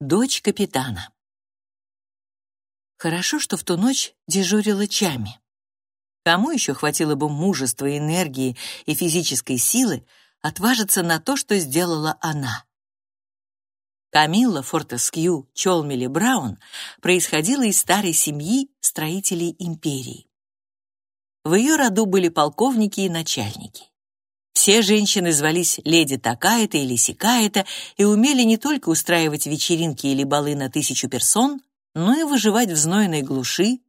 Дочь капитана. Хорошо, что в ту ночь дежурила Чами. Кому еще хватило бы мужества, энергии и физической силы отважиться на то, что сделала она? Камилла Фортескью Чолмели Браун происходила из старой семьи строителей империи. В ее роду были полковники и начальники. Все женщины звались леди такая-то или сякая-то и умели не только устраивать вечеринки или балы на тысячу персон, но и выживать в знойной глуши,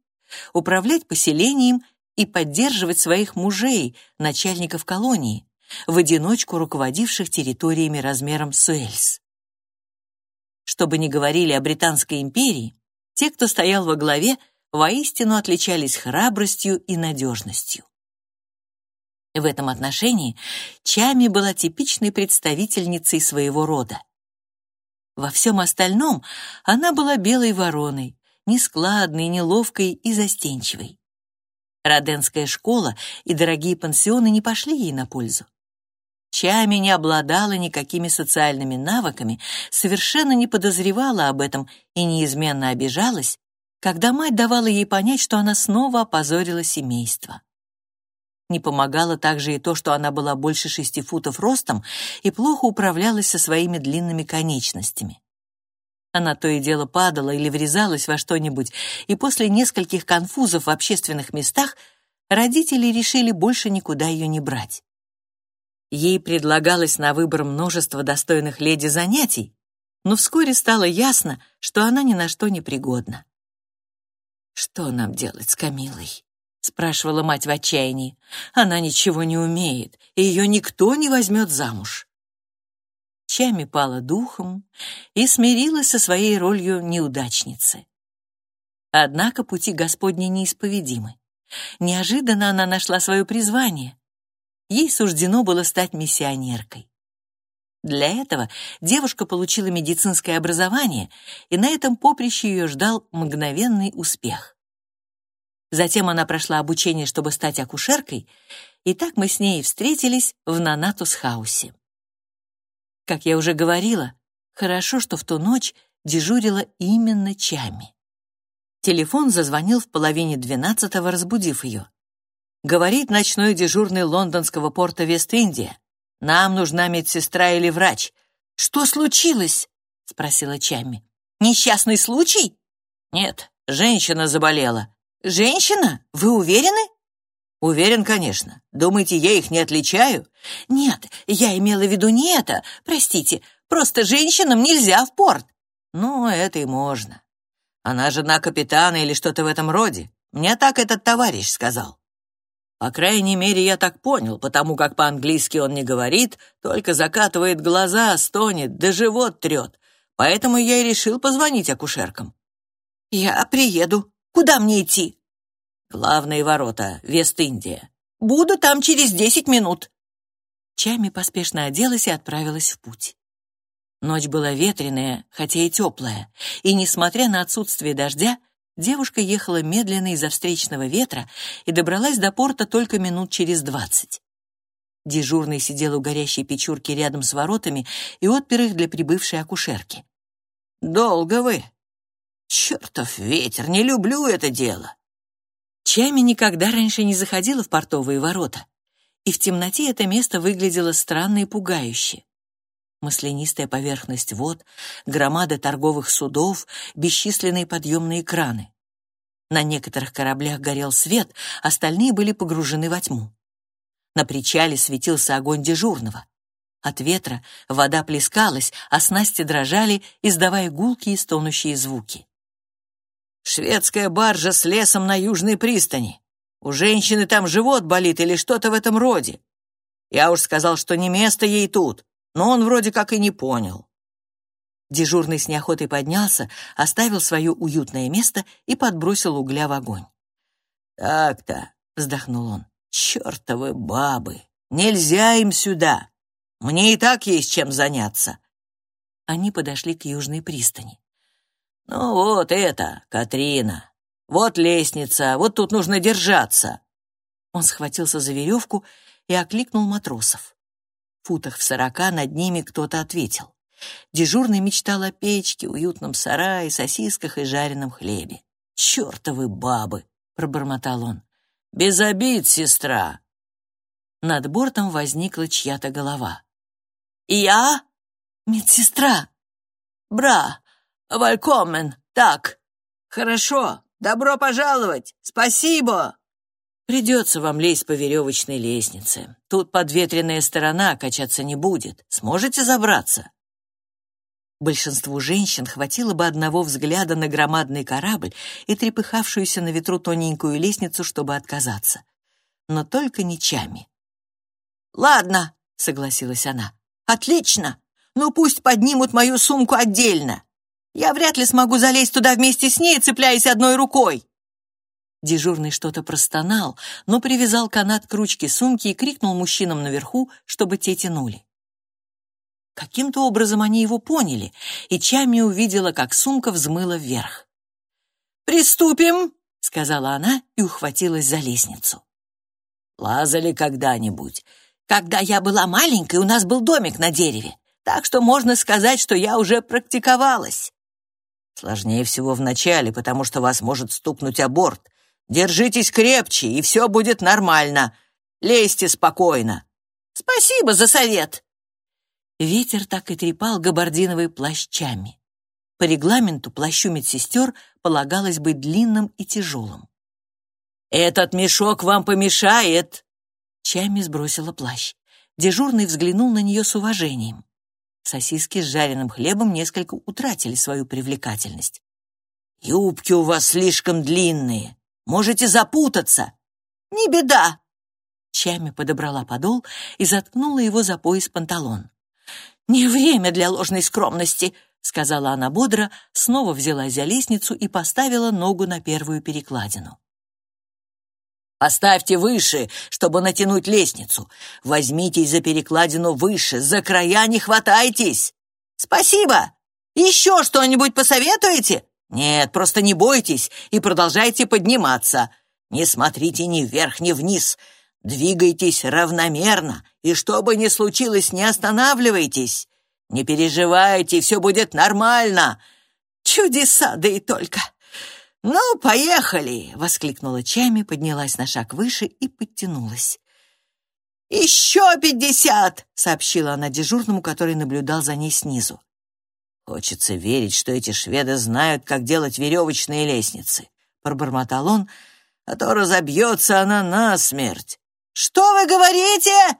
управлять поселением и поддерживать своих мужей, начальников колонии, в одиночку руководивших территориями размером с Уэльс. Что бы ни говорили о Британской империи, те, кто стоял во главе, воистину отличались храбростью и надежностью. В этом отношении Чами была типичной представительницей своего рода. Во всем остальном она была белой вороной, нескладной, неловкой и застенчивой. Роденская школа и дорогие пансионы не пошли ей на пользу. Чами не обладала никакими социальными навыками, совершенно не подозревала об этом и неизменно обижалась, когда мать давала ей понять, что она снова опозорила семейство. Не помогало также и то, что она была больше шести футов ростом и плохо управлялась со своими длинными конечностями. Она то и дело падала или врезалась во что-нибудь, и после нескольких конфузов в общественных местах родители решили больше никуда ее не брать. Ей предлагалось на выбор множество достойных леди занятий, но вскоре стало ясно, что она ни на что не пригодна. «Что нам делать с Камилой?» — спрашивала мать в отчаянии. «Она ничего не умеет, и ее никто не возьмет замуж». Чами пала духом и смирилась со своей ролью неудачницы. Однако пути Господни неисповедимы. Неожиданно она нашла свое призвание. Ей суждено было стать миссионеркой. Для этого девушка получила медицинское образование, и на этом поприще ее ждал мгновенный успех. Затем она прошла обучение, чтобы стать акушеркой, и так мы с ней встретились в Нанатус-хаусе. Как я уже говорила, хорошо, что в ту ночь дежурила именно Чами. Телефон зазвонил в половине двенадцатого, разбудив ее. Говорит ночной дежурный лондонского порта Вест-Индия. «Нам нужна медсестра или врач». «Что случилось?» — спросила Чами. «Несчастный случай?» «Нет, женщина заболела». «Женщина? Вы уверены?» «Уверен, конечно. Думаете, я их не отличаю?» «Нет, я имела в виду не это. Простите, просто женщинам нельзя в порт». «Ну, это и можно. Она жена капитана или что-то в этом роде. Мне так этот товарищ сказал». По крайней мере, я так понял, потому как по-английски он не говорит, только закатывает глаза, стонет, да живот трет. Поэтому я и решил позвонить акушеркам. «Я приеду. Куда мне идти?» «Главные ворота, Вест-Индия. Буду там через десять минут». Чами поспешно оделась и отправилась в путь. Ночь была ветреная, хотя и теплая, и, несмотря на отсутствие дождя, девушка ехала медленно из-за встречного ветра и добралась до порта только минут через двадцать. Дежурный сидел у горящей печурки рядом с воротами и отпер их для прибывшей акушерки. «Долго вы?» «Чертов ветер, не люблю это дело. Чами никогда раньше не заходила в портовые ворота, и в темноте это место выглядело странно и пугающе. Маслянистая поверхность вод, громада торговых судов, бесчисленные подъемные краны. На некоторых кораблях горел свет, остальные были погружены во тьму. На причале светился огонь дежурного. От ветра вода плескалась, а снасти дрожали, издавая гулкие стонущие звуки. Шведская баржа с лесом на южной пристани. У женщины там живот болит или что-то в этом роде. Я уж сказал, что не место ей тут, но он вроде как и не понял. Дежурный с неохотой поднялся, оставил свое уютное место и подбросил угля в огонь. «Так-то», — вздохнул он, — «чертовы бабы! Нельзя им сюда! Мне и так есть чем заняться!» Они подошли к южной пристани. «Ну вот это, Катрина. Вот лестница, вот тут нужно держаться». Он схватился за веревку и окликнул матросов. В футах в сорока над ними кто-то ответил. Дежурный мечтал о печке, уютном сарае, сосисках и жареном хлебе. «Чертовы бабы!» — пробормотал он. «Без обид, сестра!» Над бортом возникла чья-то голова. «Я? Медсестра? Бра! Валькомен! Так! Хорошо! Добро пожаловать! Спасибо!» Придется вам лезть по веревочной лестнице. Тут подветренная сторона, качаться не будет. Сможете забраться?» Большинству женщин хватило бы одного взгляда на громадный корабль и трепыхавшуюся на ветру тоненькую лестницу, чтобы отказаться. Но только не Чами. «Ладно», — согласилась она. «Отлично. Ну пусть поднимут мою сумку отдельно. Я вряд ли смогу залезть туда вместе с ней, цепляясь одной рукой». Дежурный что-то простонал, но привязал канат к ручке сумки и крикнул мужчинам наверху, чтобы те тянули. Каким-то образом они его поняли, и Чами увидела, как сумка взмыла вверх. «Приступим!» — сказала она и ухватилась за лестницу. «Лазали когда-нибудь. Когда я была маленькой, у нас был домик на дереве, так что можно сказать, что я уже практиковалась. Сложнее всего в начале, потому что вас может стукнуть о борт, Держитесь крепче, и все будет нормально. Лезьте спокойно. Спасибо за совет. Ветер так и трепал габардиновые плащами. По регламенту плащу медсестер полагалось быть длинным и тяжелым. «Этот мешок вам помешает!» Чами сбросила плащ. Дежурный взглянул на нее с уважением. Сосиски с жареным хлебом несколько утратили свою привлекательность. «Юбки у вас слишком длинные. Можете запутаться. Не беда. Чами подобрала подол и заткнула его за пояс панталон. «Не время для ложной скромности», — сказала она бодро, снова взялась за лестницу и поставила ногу на первую перекладину. «Поставьте выше, чтобы натянуть лестницу. Возьмитесь за перекладину выше, за края не хватайтесь!» «Спасибо! Еще что-нибудь посоветуете?» Нет, просто не бойтесь и продолжайте подниматься. Не смотрите ни вверх, ни вниз. Двигайтесь равномерно, и что бы ни случилось, не останавливайтесь. Не переживайте, все будет нормально. Чудеса, да и только. «Ну, поехали!» — воскликнула Чами, поднялась на шаг выше и подтянулась. «Еще пятьдесят!» — сообщила она дежурному, который наблюдал за ней снизу. «Хочется верить, что эти шведы знают, как делать веревочные лестницы», — пробормотал он, «а то разобьется она насмерть». «Что вы говорите?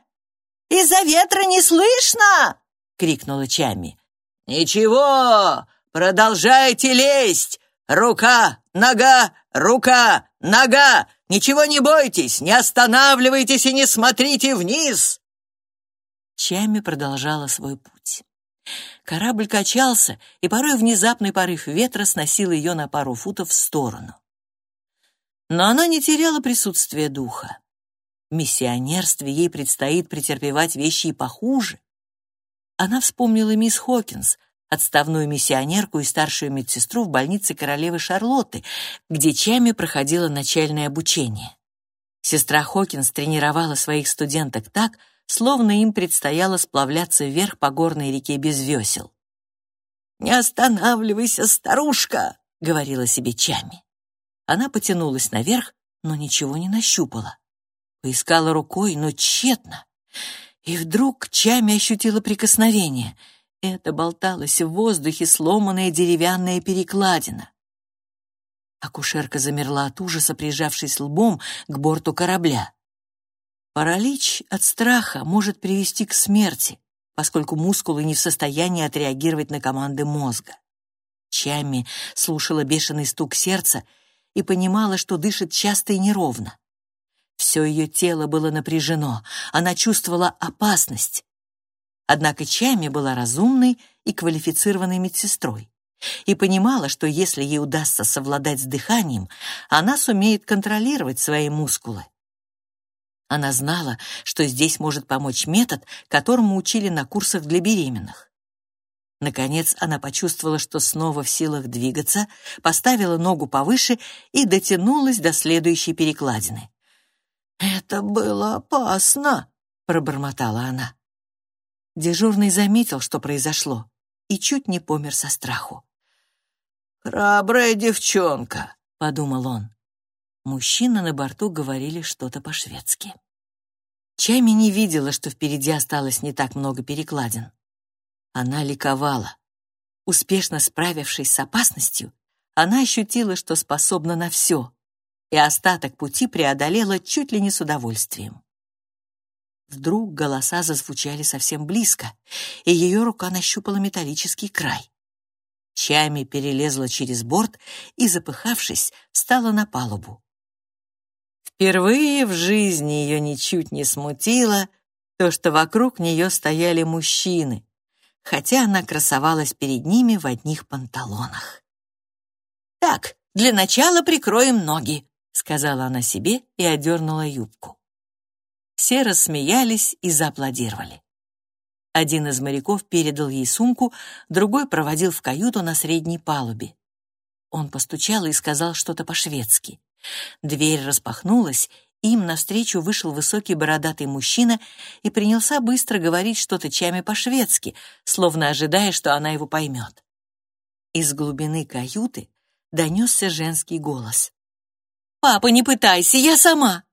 Из-за ветра не слышно!» — крикнула Чами. «Ничего, продолжайте лезть! Рука, нога, рука, нога! Ничего не бойтесь, не останавливайтесь и не смотрите вниз!» Чами продолжала свой путь. Корабль качался, и порой внезапный порыв ветра сносил ее на пару футов в сторону. Но она не теряла присутствия духа. В миссионерстве ей предстоит претерпевать вещи и похуже. Она вспомнила мисс Хокинс, отставную миссионерку и старшую медсестру в больнице королевы Шарлотты, где Чами проходила начальное обучение. Сестра Хокинс тренировала своих студенток так, словно им предстояло сплавляться вверх по горной реке без весел. «Не останавливайся, старушка!» — говорила себе Чами. Она потянулась наверх, но ничего не нащупала. Поискала рукой, но тщетно. И вдруг Чами ощутила прикосновение. Это болталась в воздухе сломанная деревянная перекладина. Акушерка замерла от ужаса, прижавшись лбом к борту корабля. Паралич от страха может привести к смерти, поскольку мускулы не в состоянии отреагировать на команды мозга. Чами слушала бешеный стук сердца и понимала, что дышит часто и неровно. Все ее тело было напряжено, она чувствовала опасность. Однако Чами была разумной и квалифицированной медсестрой и понимала, что если ей удастся совладать с дыханием, она сумеет контролировать свои мускулы. Она знала, что здесь может помочь метод, которому учили на курсах для беременных. Наконец она почувствовала, что снова в силах двигаться, поставила ногу повыше и дотянулась до следующей перекладины. «Это было опасно», — пробормотала она. Дежурный заметил, что произошло, и чуть не помер со страху. «Храбрая девчонка», — подумал он. Мужчины на борту говорили что-то по-шведски. Чайми не видела, что впереди осталось не так много перекладин. Она ликовала. Успешно справившись с опасностью, она ощутила, что способна на все, и остаток пути преодолела чуть ли не с удовольствием. Вдруг голоса зазвучали совсем близко, и ее рука нащупала металлический край. Чами перелезла через борт и, запыхавшись, встала на палубу. Впервые в жизни ее ничуть не смутило то, что вокруг нее стояли мужчины, хотя она красовалась перед ними в одних панталонах. «Так, для начала прикроем ноги», — сказала она себе и одернула юбку. Все рассмеялись и зааплодировали. Один из моряков передал ей сумку, другой проводил в каюту на средней палубе. Он постучал и сказал что-то по-шведски. Дверь распахнулась, им навстречу вышел высокий бородатый мужчина и принялся быстро говорить что-то чами по-шведски, словно ожидая, что она его поймет. Из глубины каюты донесся женский голос. «Папа, не пытайся, я сама!»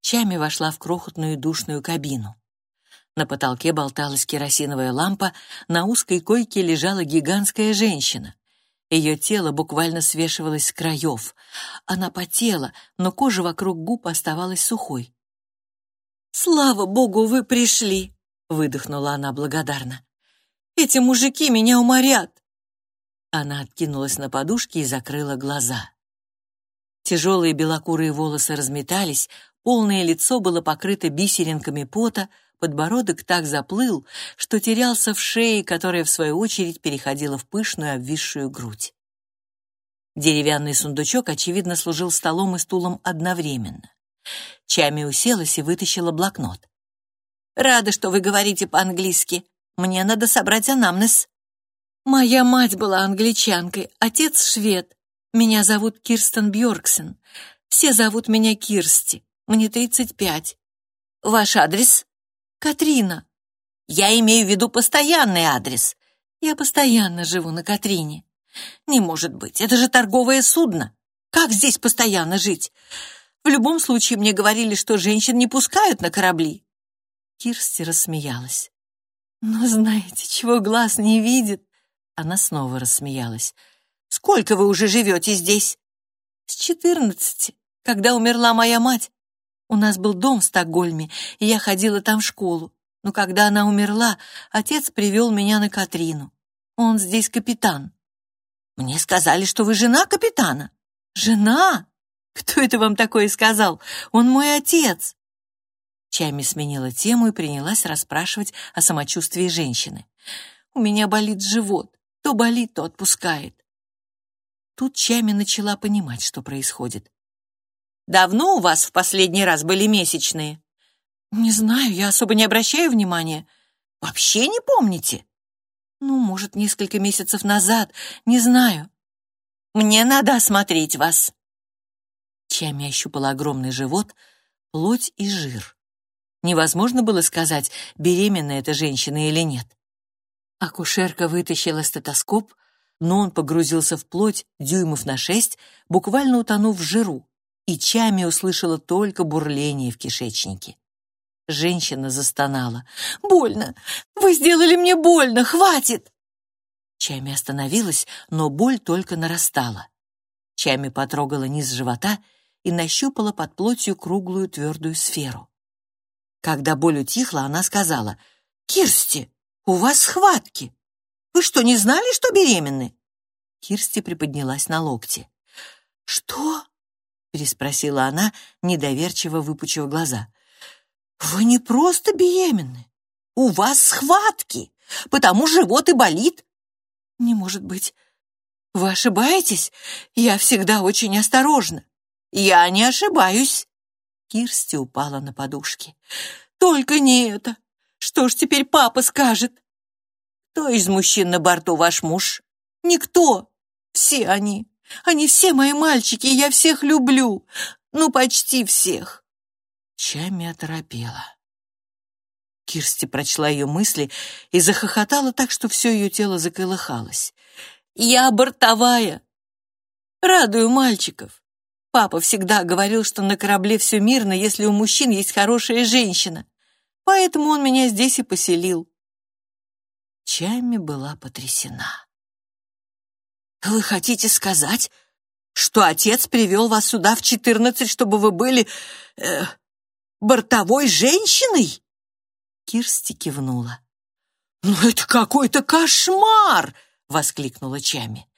Чами вошла в крохотную душную кабину. На потолке болталась керосиновая лампа, на узкой койке лежала гигантская женщина. Ее тело буквально свешивалось с краев. Она потела, но кожа вокруг губ оставалась сухой. «Слава богу, вы пришли!» — выдохнула она благодарно. «Эти мужики меня уморят!» Она откинулась на подушке и закрыла глаза. Тяжелые белокурые волосы разметались, Полное лицо было покрыто бисеринками пота, подбородок так заплыл, что терялся в шее, которая, в свою очередь, переходила в пышную обвисшую грудь. Деревянный сундучок, очевидно, служил столом и стулом одновременно. Чами уселась и вытащила блокнот. «Рада, что вы говорите по-английски. Мне надо собрать анамнез». «Моя мать была англичанкой, отец швед. Меня зовут Кирстен Бьорксен. Все зовут меня Кирсти. Мне тридцать пять. Ваш адрес? Катрина. Я имею в виду постоянный адрес. Я постоянно живу на Катрине. Не может быть, это же торговое судно. Как здесь постоянно жить? В любом случае мне говорили, что женщин не пускают на корабли. Кирсти рассмеялась. «Ну, знаете, чего глаз не видит?» Она снова рассмеялась. «Сколько вы уже живете здесь?» «С четырнадцати, когда умерла моя мать. У нас был дом в Стокгольме, и я ходила там в школу. Но когда она умерла, отец привел меня на Катрину. Он здесь капитан. Мне сказали, что вы жена капитана. Жена? Кто это вам такое сказал? Он мой отец. Чами сменила тему и принялась расспрашивать о самочувствии женщины. У меня болит живот. То болит, то отпускает. Тут Чами начала понимать, что происходит. Давно у вас в последний раз были месячные? Не знаю, я особо не обращаю внимания. Вообще не помните? Ну, может, несколько месяцев назад, не знаю. Мне надо осмотреть вас. Чами ощупала огромный живот, плоть и жир. Невозможно было сказать, беременна эта женщина или нет. Акушерка вытащила стетоскоп, но он погрузился в плоть дюймов на шесть, буквально утонув в жиру и Чами услышала только бурление в кишечнике. Женщина застонала. «Больно! Вы сделали мне больно! Хватит!» Чами остановилась, но боль только нарастала. Чами потрогала низ живота и нащупала под плотью круглую твердую сферу. Когда боль утихла, она сказала, «Кирсти, у вас схватки! Вы что, не знали, что беременны?» Кирсти приподнялась на локте. «Что?» Переспросила она, недоверчиво выпучив глаза. «Вы не просто беременны. У вас схватки, потому живот и болит». «Не может быть. Вы ошибаетесь? Я всегда очень осторожна». «Я не ошибаюсь». Кирсти упала на подушки. «Только не это. Что ж теперь папа скажет?» «Кто из мужчин на борту ваш муж?» «Никто. Все они. Они все мои мальчики, и я всех люблю. Ну, почти всех. Чами оторопела. Кирсти прочла ее мысли и захохотала так, что все ее тело заколыхалось. «Я бортовая! Радую мальчиков. Папа всегда говорил, что на корабле все мирно, если у мужчин есть хорошая женщина. Поэтому он меня здесь и поселил». Чами была потрясена. «Вы хотите сказать, что отец привел вас сюда в четырнадцать, чтобы вы были э, бортовой женщиной?» Кирсти кивнула. «Ну это какой-то кошмар!» — воскликнула Чами.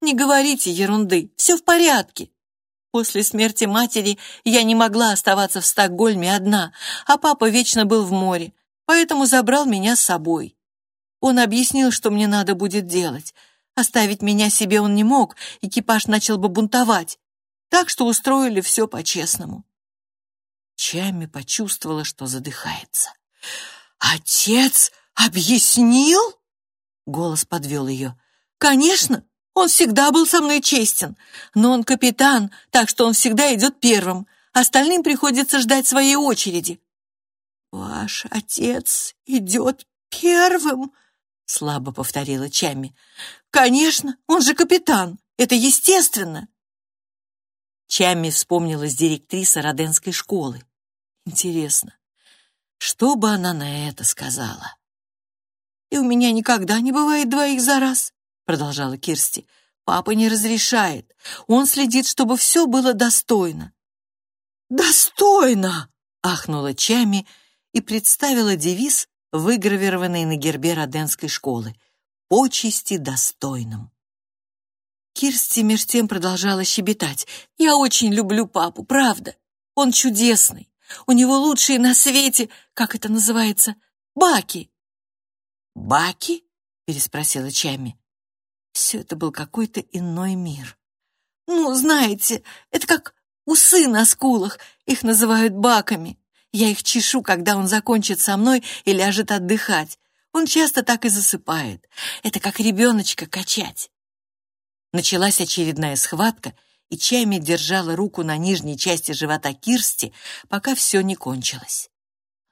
«Не говорите ерунды, все в порядке. После смерти матери я не могла оставаться в Стокгольме одна, а папа вечно был в море, поэтому забрал меня с собой. Он объяснил, что мне надо будет делать. Оставить меня себе он не мог, экипаж начал бы бунтовать, так что устроили все по-честному». Чами почувствовала, что задыхается. «Отец объяснил?» Голос подвел ее. «Конечно, он всегда был со мной честен, но он капитан, так что он всегда идет первым. Остальным приходится ждать своей очереди». «Ваш отец идет первым?» Слабо повторила Чами. «Конечно, он же капитан, это естественно!» Чами вспомнилась директриса Роденской школы. Интересно, что бы она на это сказала? «И у меня никогда не бывает двоих за раз», — продолжала Кирсти. «Папа не разрешает. Он следит, чтобы все было достойно». «Достойно!» — ахнула Чами и представила девиз, выгравированный на гербе Роденской школы. «Почести достойным». Кирсти меж тем продолжала щебетать. «Я очень люблю папу, правда. Он чудесный. У него лучшие на свете, как это называется, баки». «Баки?» — переспросила Чами. Все это был какой-то иной мир. «Ну, знаете, это как усы на скулах, их называют баками. Я их чешу, когда он закончит со мной и ляжет отдыхать. Он часто так и засыпает. Это как ребеночка качать». Началась очередная схватка — и Чайми держала руку на нижней части живота Кирсти, пока все не кончилось.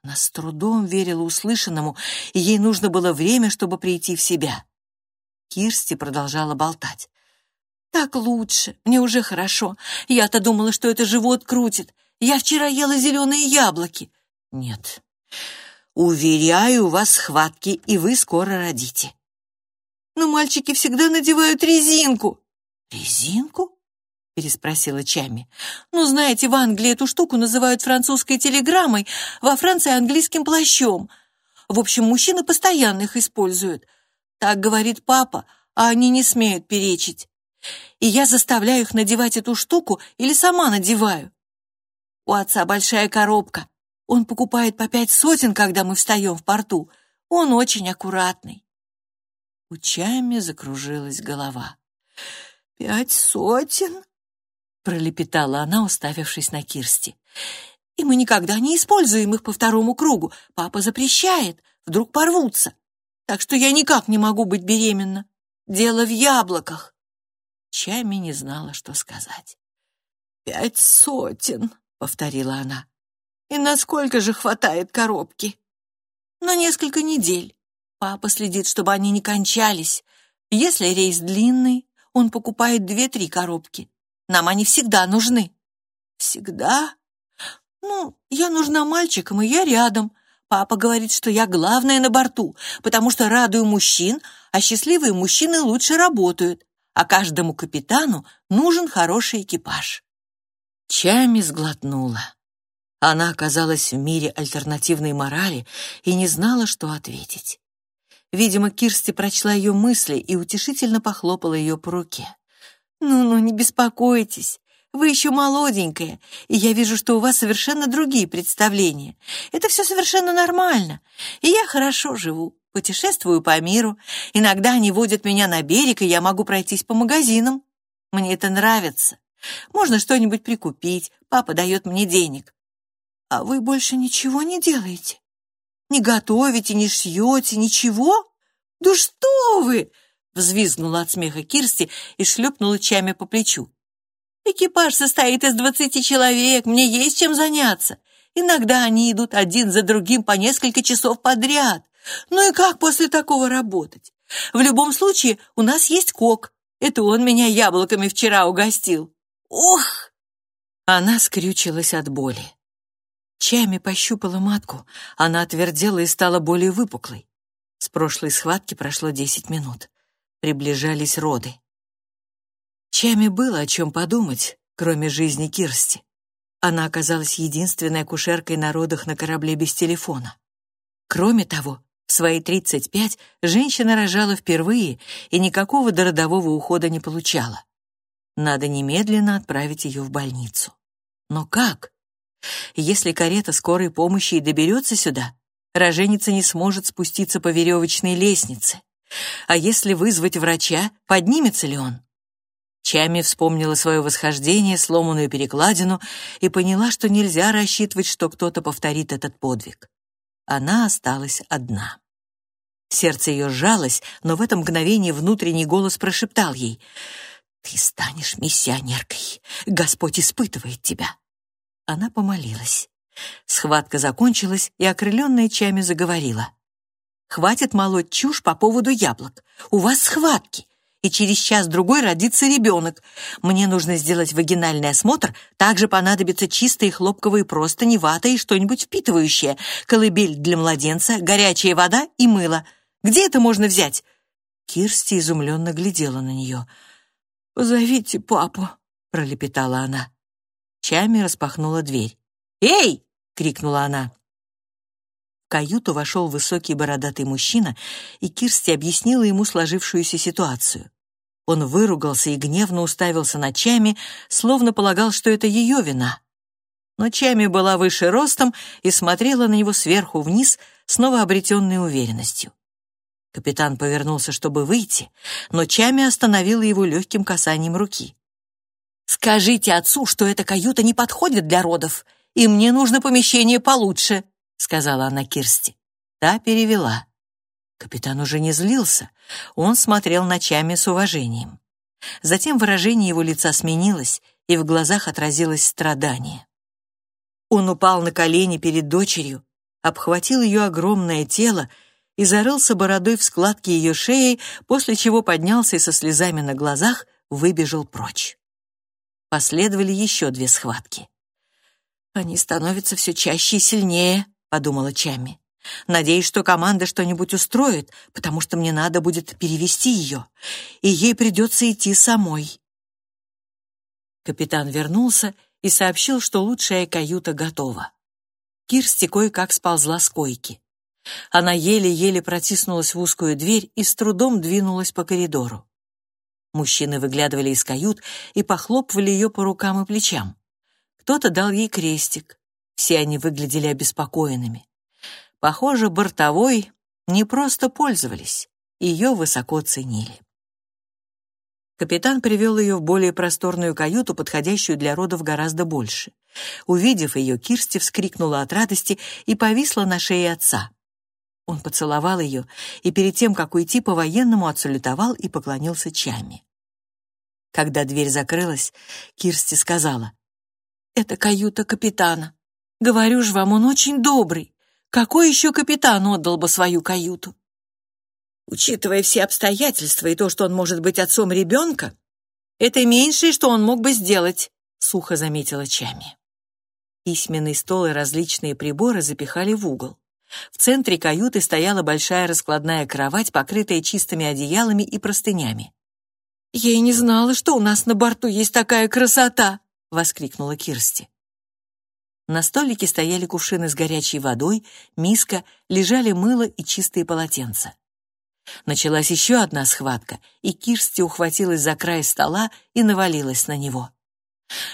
Она с трудом верила услышанному, и ей нужно было время, чтобы прийти в себя. Кирсти продолжала болтать. «Так лучше, мне уже хорошо. Я-то думала, что это живот крутит. Я вчера ела зеленые яблоки». «Нет, уверяю, вас схватки, и вы скоро родите». «Но мальчики всегда надевают резинку». «Резинку?» — переспросила Чами. «Ну, знаете, в Англии эту штуку называют французской телеграммой, во Франции — английским плащом. В общем, мужчины постоянно их используют. Так говорит папа, а они не смеют перечить. И я заставляю их надевать эту штуку или сама надеваю. У отца большая коробка. Он покупает по пять сотен, когда мы встаем в порту. Он очень аккуратный». У Чами закружилась голова. «Пять сотен?» пролепетала она, уставившись на Кирсти. «И мы никогда не используем их по второму кругу. Папа запрещает, вдруг порвутся. Так что я никак не могу быть беременна. Дело в яблоках». Чами не знала, что сказать. «Пять сотен», — повторила она. «И насколько же хватает коробки?» «На несколько недель. Папа следит, чтобы они не кончались. Если рейс длинный, он покупает две-три коробки. Нам они всегда нужны». «Всегда?» «Ну, я нужна мальчикам, и я рядом. Папа говорит, что я главная на борту, потому что радую мужчин, а счастливые мужчины лучше работают, а каждому капитану нужен хороший экипаж». Чами сглотнула. Она оказалась в мире альтернативной морали и не знала, что ответить. Видимо, Кирсти прочла ее мысли и утешительно похлопала ее по руке. «Ну-ну, не беспокойтесь. Вы еще молоденькая, и я вижу, что у вас совершенно другие представления. Это все совершенно нормально, и я хорошо живу, путешествую по миру. Иногда они водят меня на берег, и я могу пройтись по магазинам. Мне это нравится. Можно что-нибудь прикупить, папа дает мне денег. А вы больше ничего не делаете? Не готовите, не шьете, ничего? Да что вы!» Взвизгнула от смеха Кирсти и шлепнула Чами по плечу. «Экипаж состоит из двадцати человек, мне есть чем заняться. Иногда они идут один за другим по несколько часов подряд. Ну и как после такого работать? В любом случае, у нас есть кок. Это он меня яблоками вчера угостил. Ух! Она скрючилась от боли. Чами пощупала матку, она отвердела и стала более выпуклой. С прошлой схватки прошло десять минут. Приближались роды. Чами было о чем подумать, кроме жизни Кирсти. Она оказалась единственной акушеркой на родах на корабле без телефона. Кроме того, в свои 35 женщина рожала впервые и никакого дородового ухода не получала. Надо немедленно отправить ее в больницу. Но как? Если карета скорой помощи и доберется сюда, роженица не сможет спуститься по веревочной лестнице. А если вызвать врача, поднимется ли он? Чами вспомнила свое восхождение, сломанную перекладину, и поняла, что нельзя рассчитывать, что кто-то повторит этот подвиг. Она осталась одна. Сердце ее сжалось, но в это мгновение внутренний голос прошептал ей «Ты станешь миссионеркой. Господь испытывает тебя». Она помолилась. Схватка закончилась, и окрыленная Чами заговорила. «Хватит молоть чушь по поводу яблок. У вас схватки и через час-другой родится ребенок. Мне нужно сделать вагинальный осмотр, также понадобятся чистые хлопковые простыни, вата и что-нибудь впитывающее, колыбель для младенца, горячая вода и мыло. Где это можно взять?» Кирсти изумленно глядела на нее. «Позовите папу», — пролепетала она. Чами распахнула дверь. «Эй!» — крикнула она. В каюту вошел высокий бородатый мужчина, и Кирсти объяснила ему сложившуюся ситуацию. Он выругался и гневно уставился на Чами, словно полагал, что это ее вина. Но Чами была выше ростом и смотрела на него сверху вниз с новообретенной уверенностью. Капитан повернулся, чтобы выйти, но Чами остановила его легким касанием руки. «Скажите отцу, что эта каюта не подходит для родов, и мне нужно помещение получше», — сказала она Кирсти. Та перевела. Капитан уже не злился, он смотрел ночами с уважением. Затем выражение его лица сменилось, и в глазах отразилось страдание. Он упал на колени перед дочерью, обхватил ее огромное тело и зарылся бородой в складки ее шеи, после чего поднялся и со слезами на глазах выбежал прочь. Последовали еще две схватки. «Они становятся все чаще и сильнее», — подумала Чами. «Надеюсь, что команда что-нибудь устроит, потому что мне надо будет перевести ее, и ей придется идти самой». Капитан вернулся и сообщил, что лучшая каюта готова. Кирсти кое-как сползла с койки. Она еле-еле протиснулась в узкую дверь и с трудом двинулась по коридору. Мужчины выглядывали из кают и похлопывали ее по рукам и плечам. Кто-то дал ей крестик. Все они выглядели обеспокоенными. Похоже, бортовой не просто пользовались, ее высоко ценили. Капитан привел ее в более просторную каюту, подходящую для родов гораздо больше. Увидев ее, Кирсти вскрикнула от радости и повисла на шее отца. Он поцеловал ее и перед тем, как уйти, по-военному отсалютовал и поклонился Чами. Когда дверь закрылась, Кирсти сказала, «Это каюта капитана. Говорю ж вам, он очень добрый. Какой еще капитан отдал бы свою каюту?» Учитывая все обстоятельства и то, что он может быть отцом ребенка, это меньшее, что он мог бы сделать, сухо заметила Чами. Письменный стол и различные приборы запихали в угол. В центре каюты стояла большая раскладная кровать, покрытая чистыми одеялами и простынями. «Я и не знала, что у нас на борту есть такая красота!» — воскликнула Кирсти. На столике стояли кувшины с горячей водой, миска, лежали мыло и чистые полотенца. Началась еще одна схватка, и Кирсти ухватилась за край стола и навалилась на него.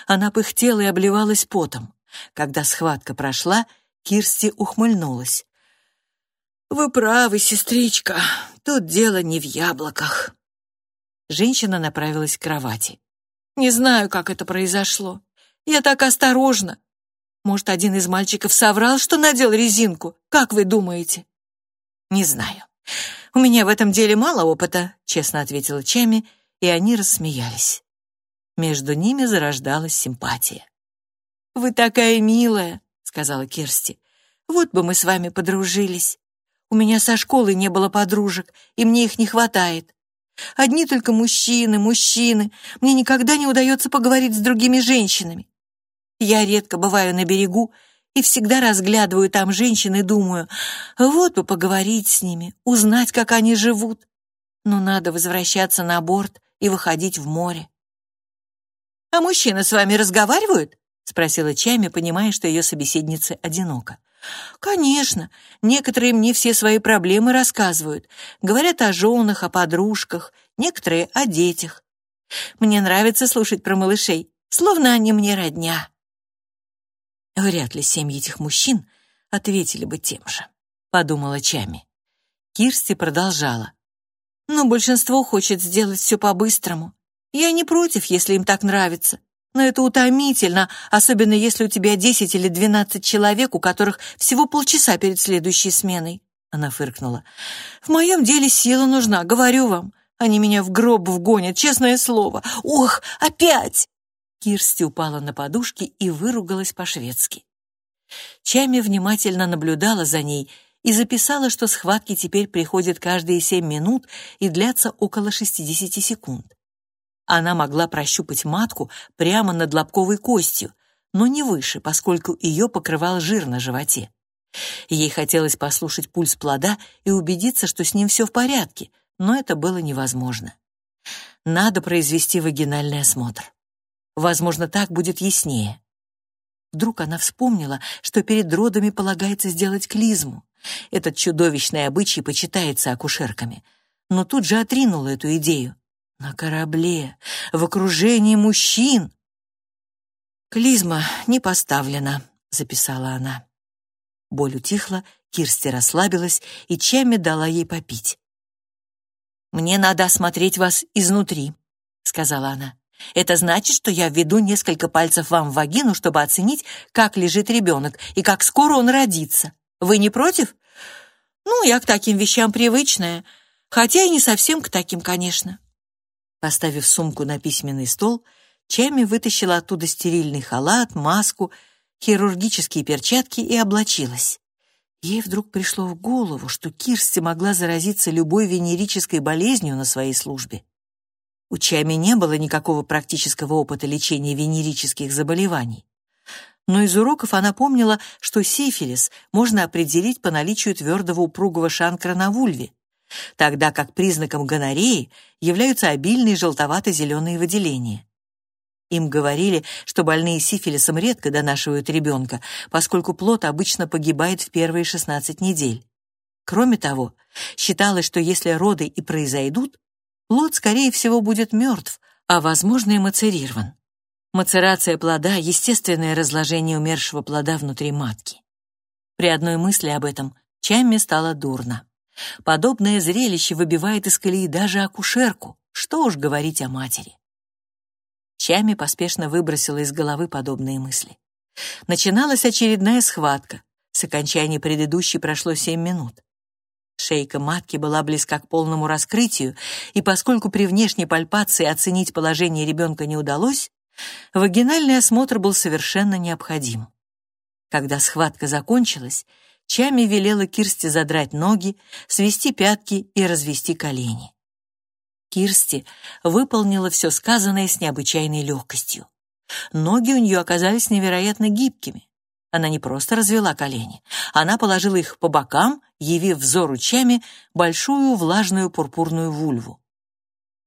Она пыхтела и обливалась потом. Когда схватка прошла, Кирсти ухмыльнулась. «Вы правы, сестричка, тут дело не в яблоках». Женщина направилась к кровати. «Не знаю, как это произошло. Я так осторожна. Может, один из мальчиков соврал, что надел резинку? Как вы думаете?» «Не знаю. У меня в этом деле мало опыта», — честно ответила Чеми, и они рассмеялись. Между ними зарождалась симпатия. «Вы такая милая», сказала Кирсти. «Вот бы мы с вами подружились. У меня со школы не было подружек, и мне их не хватает. Одни только мужчины, мужчины. Мне никогда не удается поговорить с другими женщинами. Я редко бываю на берегу и всегда разглядываю там женщин и думаю, вот бы поговорить с ними, узнать, как они живут. Но надо возвращаться на борт и выходить в море. «А мужчины с вами разговаривают?» — спросила Чами, понимая, что ее собеседница одинока. «Конечно. Некоторые мне все свои проблемы рассказывают. Говорят о женах, о подружках, некоторые о детях. Мне нравится слушать про малышей, словно они мне родня». Вряд ли семьи этих мужчин ответили бы тем же, подумала Чами. Кирсти продолжала. Но большинство хочет сделать все по-быстрому. Я не против, если им так нравится. Но это утомительно, особенно если у тебя 10 или 12 человек, у которых всего полчаса перед следующей сменой. Она фыркнула. В моем деле сила нужна, говорю вам. Они меня в гроб вгонят, честное слово. Ох, опять! Кирсти упала на подушки и выругалась по-шведски. Чами внимательно наблюдала за ней и записала, что схватки теперь приходят каждые семь минут и длятся около 60 секунд. Она могла прощупать матку прямо над лобковой костью, но не выше, поскольку ее покрывал жир на животе. Ей хотелось послушать пульс плода и убедиться, что с ним все в порядке, но это было невозможно. Надо произвести вагинальный осмотр. Возможно, так будет яснее. Вдруг она вспомнила, что перед родами полагается сделать клизму. Этот чудовищный обычай почитается акушерками. Но тут же отринула эту идею. На корабле, в окружении мужчин. «Клизма не поставлена», — записала она. Боль утихла, Кирсти расслабилась, и Чемми дала ей попить. «Мне надо осмотреть вас изнутри», — сказала она. Это значит, что я введу несколько пальцев вам в вагину, чтобы оценить, как лежит ребенок и как скоро он родится. Вы не против? Ну, я к таким вещам привычная, хотя и не совсем к таким, конечно. Поставив сумку на письменный стол, Чами вытащила оттуда стерильный халат, маску, хирургические перчатки и облачилась. Ей вдруг пришло в голову, что Кирсти могла заразиться любой венерической болезнью на своей службе. У Чами не было никакого практического опыта лечения венерических заболеваний. Но из уроков она помнила, что сифилис можно определить по наличию твердого упругого шанкра на вульве, тогда как признаком гонореи являются обильные желтовато-зеленые выделения. Им говорили, что больные сифилисом редко донашивают ребенка, поскольку плод обычно погибает в первые 16 недель. Кроме того, считалось, что если роды и произойдут, плод, скорее всего, будет мертв, а, возможно, и мацерирован. Мацерация плода — естественное разложение умершего плода внутри матки. При одной мысли об этом Чамме стало дурно. Подобное зрелище выбивает из колеи даже акушерку, что уж говорить о матери. Чами поспешно выбросила из головы подобные мысли. Начиналась очередная схватка. С окончания предыдущей прошло семь минут. Шейка матки была близка к полному раскрытию, и поскольку при внешней пальпации оценить положение ребенка не удалось, вагинальный осмотр был совершенно необходим. Когда схватка закончилась, Чами велела Кирсти задрать ноги, свести пятки и развести колени. Кирсти выполнила все сказанное с необычайной легкостью. Ноги у нее оказались невероятно гибкими. Она не просто развела колени, она положила их по бокам, явив взору Чами большую влажную пурпурную вульву.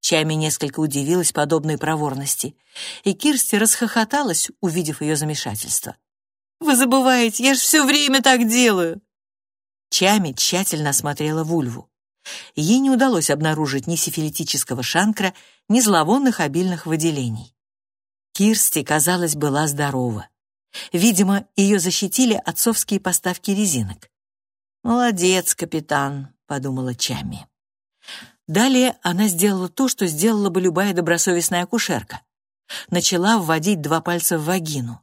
Чами несколько удивилась подобной проворности, и Кирсти расхохоталась, увидев ее замешательство. «Вы забываете, я же все время так делаю!» Чами тщательно осмотрела вульву. Ей не удалось обнаружить ни сифилитического шанкра, ни зловонных обильных выделений. Кирсти, казалось, была здорова. Видимо, ее защитили отцовские поставки резинок. «Молодец, капитан», — подумала Чами. Далее она сделала то, что сделала бы любая добросовестная акушерка. Начала вводить два пальца в вагину.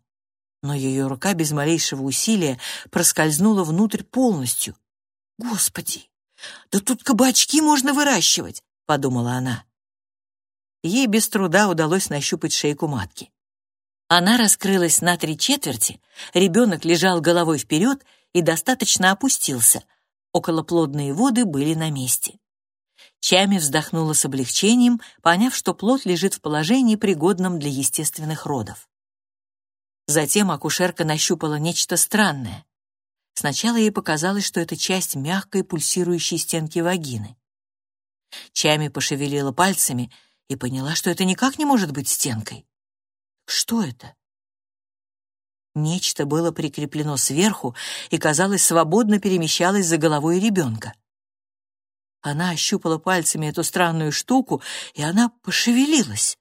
Но ее рука без малейшего усилия проскользнула внутрь полностью. «Господи, да тут кабачки можно выращивать», — подумала она. Ей без труда удалось нащупать шейку матки. Она раскрылась на три четверти, ребенок лежал головой вперед и достаточно опустился. Околоплодные воды были на месте. Чами вздохнула с облегчением, поняв, что плод лежит в положении, пригодном для естественных родов. Затем акушерка нащупала нечто странное. Сначала ей показалось, что это часть мягкой пульсирующей стенки вагины. Чами пошевелила пальцами и поняла, что это никак не может быть стенкой. Что это? Нечто было прикреплено сверху и, казалось, свободно перемещалось за головой ребенка. Она ощупала пальцами эту странную штуку, и она пошевелилась.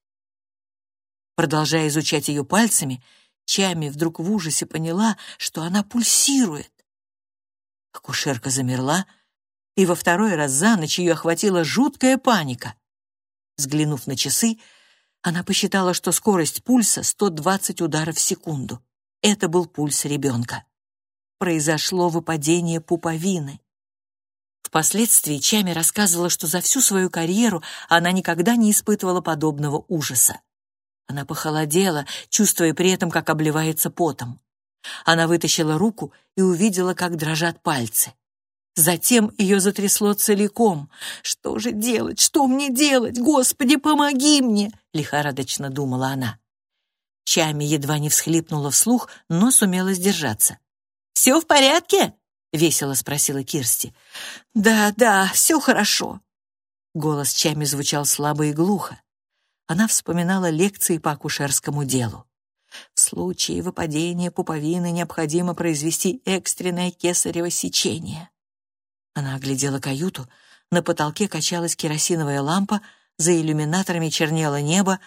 Продолжая изучать ее пальцами, Чами вдруг в ужасе поняла, что она пульсирует. Акушерка замерла, и во второй раз за ночь ее охватила жуткая паника. Взглянув на часы, она посчитала, что скорость пульса 120 ударов в секунду. Это был пульс ребенка. Произошло выпадение пуповины. Впоследствии Чами рассказывала, что за всю свою карьеру она никогда не испытывала подобного ужаса. Она похолодела, чувствуя при этом, как обливается потом. Она вытащила руку и увидела, как дрожат пальцы. Затем ее затрясло целиком. «Что же делать? Что мне делать? Господи, помоги мне!» — лихорадочно думала она. Чами едва не всхлипнула вслух, но сумела сдержаться. «Все в порядке?» — весело спросила Кирсти. «Да, да, все хорошо». Голос Чами звучал слабо и глухо. Она вспоминала лекции по акушерскому делу. В случае выпадения пуповины необходимо произвести экстренное кесарево сечение. Она оглядела каюту, на потолке качалась керосиновая лампа, за иллюминаторами чернело небо,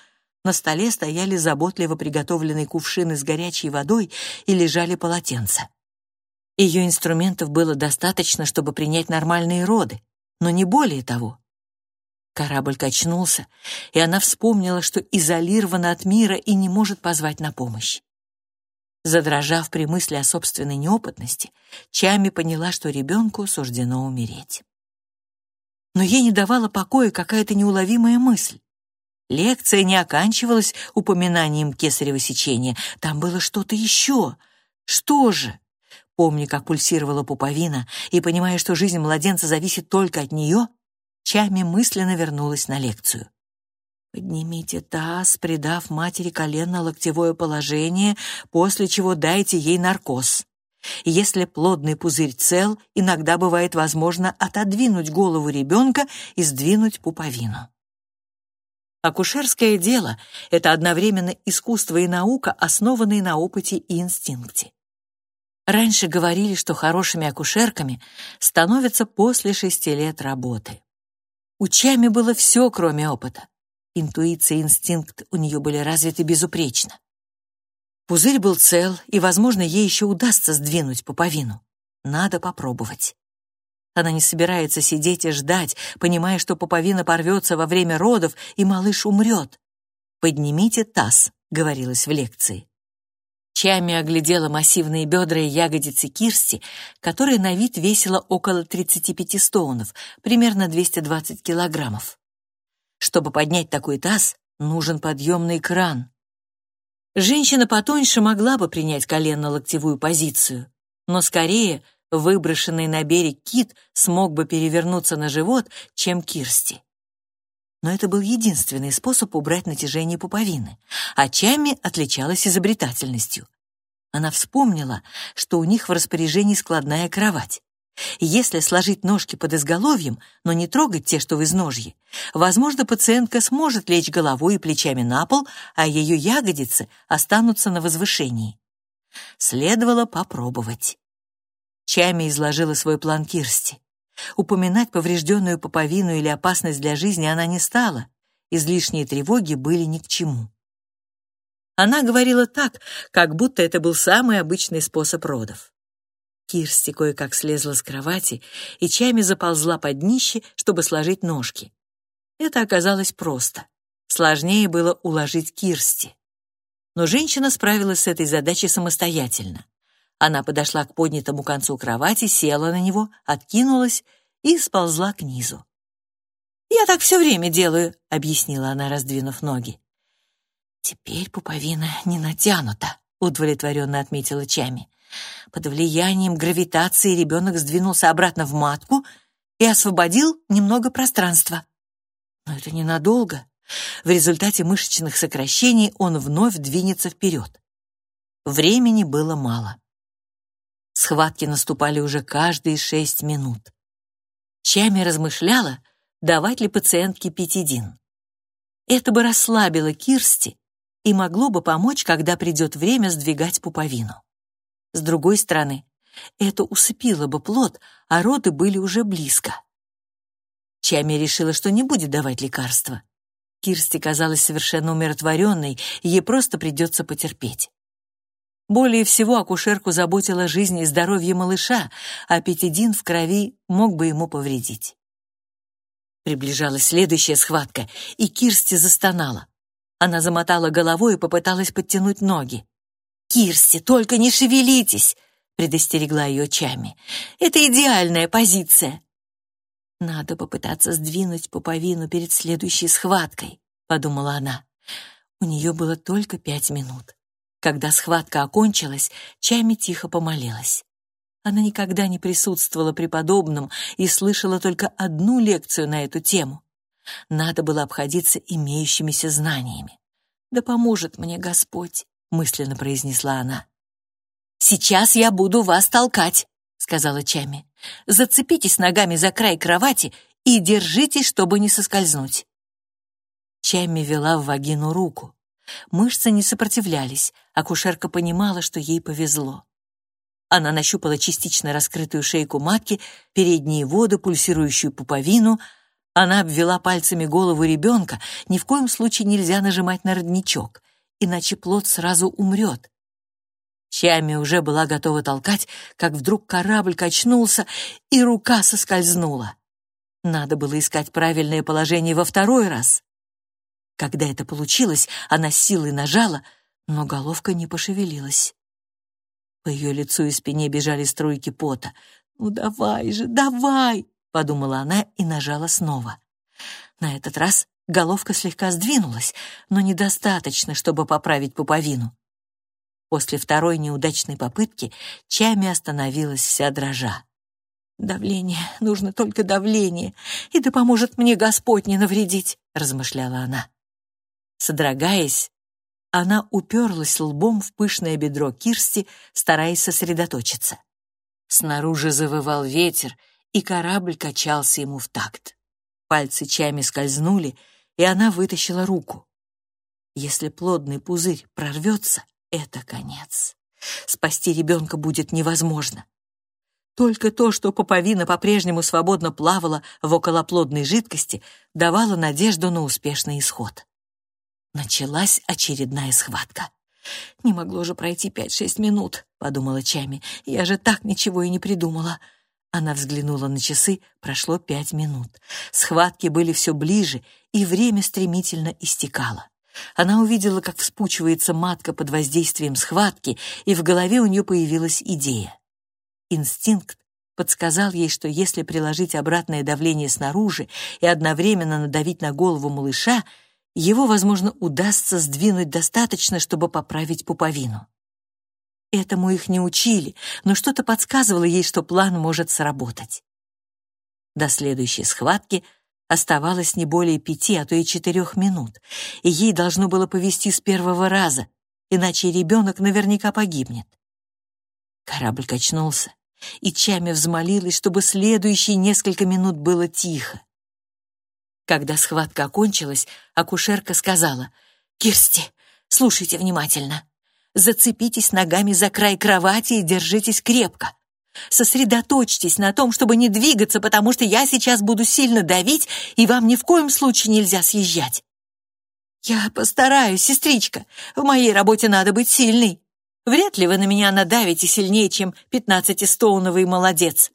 на столе стояли заботливо приготовленные кувшины с горячей водой и лежали полотенца. Ее инструментов было достаточно, чтобы принять нормальные роды, но не более того. Корабль качнулся, и она вспомнила, что изолирована от мира и не может позвать на помощь. Задрожав при мысли о собственной неопытности, Чами поняла, что ребенку суждено умереть. Но ей не давала покоя какая-то неуловимая мысль. Лекция не оканчивалась упоминанием кесарево сечения, там было что-то еще. Что же? Помня, как пульсировала пуповина, и понимая, что жизнь младенца зависит только от нее, Чами мысленно вернулась на лекцию. Поднимите таз, придав матери колено локтевое положение, после чего дайте ей наркоз. Если плодный пузырь цел, иногда бывает возможно отодвинуть голову ребенка и сдвинуть пуповину. Акушерское дело — это одновременно искусство и наука, основанные на опыте и инстинкте. Раньше говорили, что хорошими акушерками становятся после шести лет работы. У Чами было все, кроме опыта. Интуиция и инстинкт у нее были развиты безупречно. Пузырь был цел, и, возможно, ей еще удастся сдвинуть пуповину. Надо попробовать. Она не собирается сидеть и ждать, понимая, что пуповина порвется во время родов, и малыш умрет. «Поднимите таз», — говорилось в лекции. Чами оглядела массивные бедра и ягодицы Кирсти, которая на вид весила около 35 стоунов, примерно 220 килограммов. Чтобы поднять такой таз, нужен подъемный кран. Женщина потоньше могла бы принять коленно-локтевую позицию, но скорее выброшенный на берег кит смог бы перевернуться на живот, чем Кирсти. Но это был единственный способ убрать натяжение пуповины, а Чами отличалась изобретательностью. Она вспомнила, что у них в распоряжении складная кровать. Если сложить ножки под изголовьем, но не трогать те, что в изножье, возможно, пациентка сможет лечь головой и плечами на пол, а ее ягодицы останутся на возвышении. Следовало попробовать. Чами изложила свой план Кирсти. Упоминать поврежденную поповину или опасность для жизни она не стала. Излишние тревоги были ни к чему. Она говорила так, как будто это был самый обычный способ родов. Кирсти кое-как слезла с кровати и чами заползла под днище, чтобы сложить ножки. Это оказалось просто. Сложнее было уложить Кирсти. Но женщина справилась с этой задачей самостоятельно. Она подошла к поднятому концу кровати, села на него, откинулась и сползла к низу. «Я так все время делаю», — объяснила она, раздвинув ноги. «Теперь пуповина не натянута», — удовлетворенно отметила Чами. Под влиянием гравитации ребенок сдвинулся обратно в матку и освободил немного пространства. Но это ненадолго. В результате мышечных сокращений он вновь двинется вперед. Времени было мало. Схватки наступали уже каждые шесть минут. Чами размышляла, давать ли пациентке петидин. Это бы расслабило Кирсти и могло бы помочь, когда придет время сдвигать пуповину. С другой стороны, это усыпило бы плод, а роды были уже близко. Чами решила, что не будет давать лекарства. Кирсти казалась совершенно умиротворенной, ей просто придется потерпеть. Более всего акушерку заботила жизнь и здоровье малыша, а петидин в крови мог бы ему повредить. Приближалась следующая схватка, и Кирсти застонала. Она замотала головой и попыталась подтянуть ноги. «Кирсти, только не шевелитесь!» — предостерегла ее Чами. «Это идеальная позиция!» «Надо попытаться сдвинуть пуповину перед следующей схваткой», — подумала она. У нее было только пять минут. Когда схватка окончилась, Чами тихо помолилась. Она никогда не присутствовала при подобном и слышала только одну лекцию на эту тему. Надо было обходиться имеющимися знаниями. «Да поможет мне Господь!» — мысленно произнесла она. «Сейчас я буду вас толкать», — сказала Чами. «Зацепитесь ногами за край кровати и держитесь, чтобы не соскользнуть». Чами вела в вагину руку. Мышцы не сопротивлялись, акушерка понимала, что ей повезло. Она нащупала частично раскрытую шейку матки, передние воды, пульсирующую пуповину. Она обвела пальцами голову ребенка. Ни в коем случае нельзя нажимать на родничок иначе плод сразу умрет. Чами уже была готова толкать, как вдруг корабль качнулся, и рука соскользнула. Надо было искать правильное положение во второй раз. Когда это получилось, она силой нажала, но головка не пошевелилась. По ее лицу и спине бежали струйки пота. «Ну давай же, давай!» — подумала она и нажала снова. На этот раз Головка слегка сдвинулась, но недостаточно, чтобы поправить пуповину. После второй неудачной попытки Чами остановилась вся дрожа. «Давление, нужно только давление, и да поможет мне Господь не навредить», — размышляла она. Содрогаясь, она уперлась лбом в пышное бедро Кирсти, стараясь сосредоточиться. Снаружи завывал ветер, и корабль качался ему в такт. Пальцы Чами скользнули, и она вытащила руку. Если плодный пузырь прорвется, это конец. Спасти ребенка будет невозможно. Только то, что пуповина по-прежнему свободно плавала в околоплодной жидкости, давало надежду на успешный исход. Началась очередная схватка. «Не могло же пройти пять-шесть минут», — подумала Чами. «Я же так ничего и не придумала». Она взглянула на часы, прошло пять минут. Схватки были все ближе, и время стремительно истекало. Она увидела, как вспучивается матка под воздействием схватки, и в голове у нее появилась идея. Инстинкт подсказал ей, что если приложить обратное давление снаружи и одновременно надавить на голову малыша, его, возможно, удастся сдвинуть достаточно, чтобы поправить пуповину. Этому их не учили, но что-то подсказывало ей, что план может сработать. До следующей схватки оставалось не более пяти, а то и четырех минут, и ей должно было повести с первого раза, иначе ребенок наверняка погибнет. Корабль качнулся, и Чами взмолилась, чтобы следующие несколько минут было тихо. Когда схватка окончилась, акушерка сказала, «Кирсти, слушайте внимательно. Зацепитесь ногами за край кровати и держитесь крепко. Сосредоточьтесь на том, чтобы не двигаться, потому что я сейчас буду сильно давить, и вам ни в коем случае нельзя съезжать. Я постараюсь, сестричка. В моей работе надо быть сильной. Вряд ли вы на меня надавите сильнее, чем пятнадцатистоуновый молодец.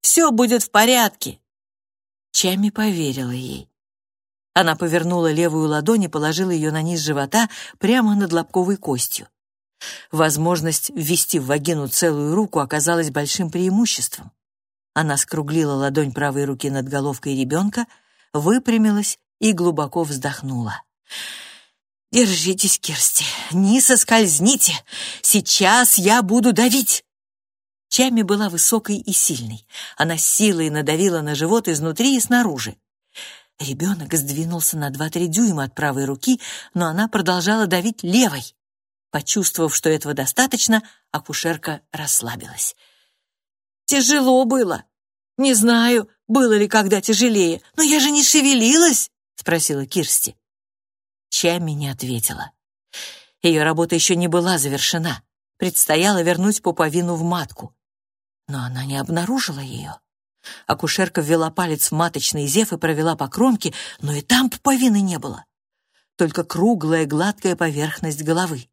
Все будет в порядке. Чами поверила ей. Она повернула левую ладонь и положила ее на низ живота прямо над лобковой костью. Возможность ввести в вагину целую руку оказалась большим преимуществом. Она скруглила ладонь правой руки над головкой ребенка, выпрямилась и глубоко вздохнула. Держитесь, Кирсти, не соскользните. Сейчас я буду давить. Чами была высокой и сильной. Она силой надавила на живот изнутри и снаружи. Ребенок сдвинулся на два-три дюйма от правой руки, но она продолжала давить левой. Почувствовав, что этого достаточно, акушерка расслабилась. «Тяжело было. Не знаю, было ли когда тяжелее, но я же не шевелилась», — спросила Кирсти. Чами не ответила. Ее работа еще не была завершена. Предстояло вернуть пуповину в матку. Но она не обнаружила ее. Акушерка ввела палец в маточный зев и провела по кромке, но и там пуповины не было. Только круглая гладкая поверхность головы.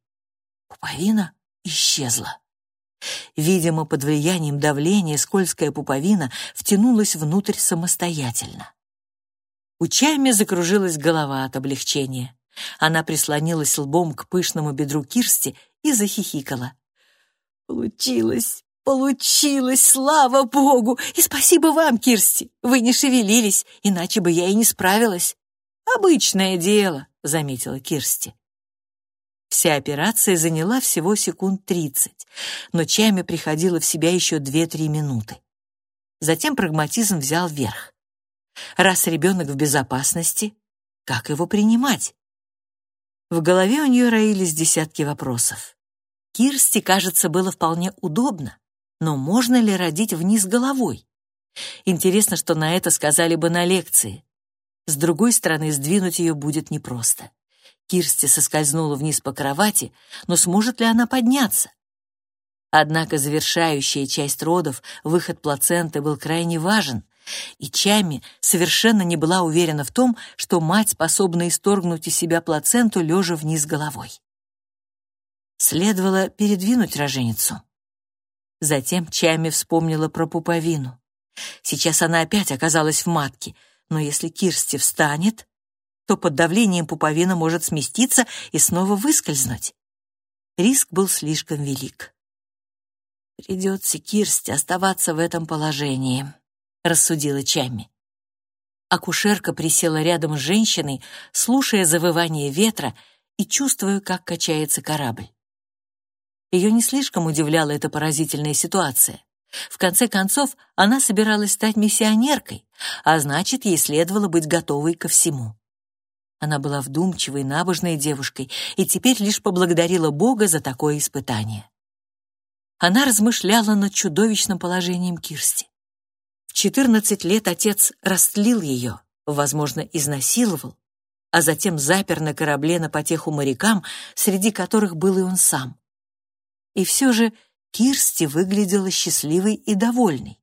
Пуповина исчезла. Видимо, под влиянием давления скользкая пуповина втянулась внутрь самостоятельно. У Чайми закружилась голова от облегчения. Она прислонилась лбом к пышному бедру Кирсти и захихикала. «Получилось! Получилось! Слава Богу! И спасибо вам, Кирсти! Вы не шевелились, иначе бы я и не справилась!» «Обычное дело», — заметила Кирсти. Вся операция заняла всего секунд тридцать, но Чами приходила в себя еще две-три минуты. Затем прагматизм взял верх. Раз ребенок в безопасности, как его принимать? В голове у нее роились десятки вопросов. Кирсти, кажется, было вполне удобно, но можно ли родить вниз головой? Интересно, что на это сказали бы на лекции. С другой стороны, сдвинуть ее будет непросто. Кирсти соскользнула вниз по кровати, но сможет ли она подняться? Однако завершающая часть родов, выход плаценты, был крайне важен, и Чами совершенно не была уверена в том, что мать способна исторгнуть из себя плаценту, лежа вниз головой. Следовало передвинуть роженицу. Затем Чами вспомнила про пуповину. Сейчас она опять оказалась в матке, но если Кирсти встанет, то под давлением пуповина может сместиться и снова выскользнуть. Риск был слишком велик. «Придется Кирсти оставаться в этом положении», — рассудила Чами. Акушерка присела рядом с женщиной, слушая завывание ветра и чувствуя, как качается корабль. Ее не слишком удивляла эта поразительная ситуация. В конце концов, она собиралась стать миссионеркой, а значит, ей следовало быть готовой ко всему. Она была вдумчивой, набожной девушкой и теперь лишь поблагодарила Бога за такое испытание. Она размышляла над чудовищным положением Кирсти. В 14 лет отец растлил ее, возможно, изнасиловал, а затем запер на корабле на потеху морякам, среди которых был и он сам. И все же Кирсти выглядела счастливой и довольной.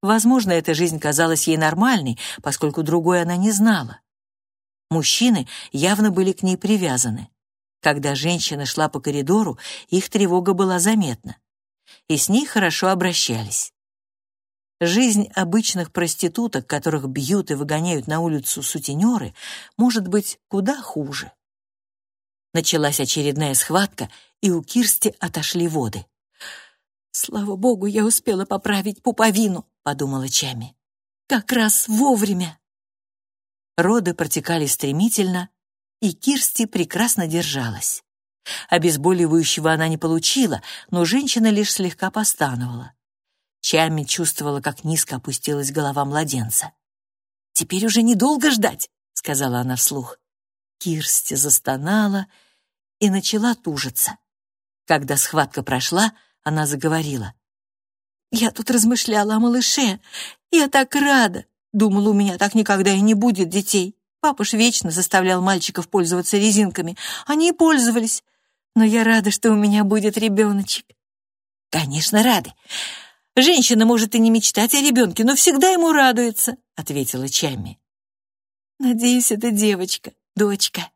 Возможно, эта жизнь казалась ей нормальной, поскольку другой она не знала. Мужчины явно были к ней привязаны. Когда женщина шла по коридору, их тревога была заметна. И с ней хорошо обращались. Жизнь обычных проституток, которых бьют и выгоняют на улицу сутенеры, может быть куда хуже. Началась очередная схватка, и у Кирсти отошли воды. «Слава богу, я успела поправить пуповину», — подумала Чами. «Как раз вовремя». Роды протекали стремительно, и Кирсти прекрасно держалась. Обезболивающего она не получила, но женщина лишь слегка постановала. Чами чувствовала, как низко опустилась голова младенца. «Теперь уже недолго ждать», — сказала она вслух. Кирсти застонала и начала тужиться. Когда схватка прошла, она заговорила. «Я тут размышляла о малыше. Я так рада. Думала, у меня так никогда и не будет детей. Папа ж вечно заставлял мальчиков пользоваться резинками. Они и пользовались. Но я рада, что у меня будет ребеночек. Конечно, рады. Женщина может и не мечтать о ребенке, но всегда ему радуется, ответила Чами. Надеюсь, это девочка, дочка.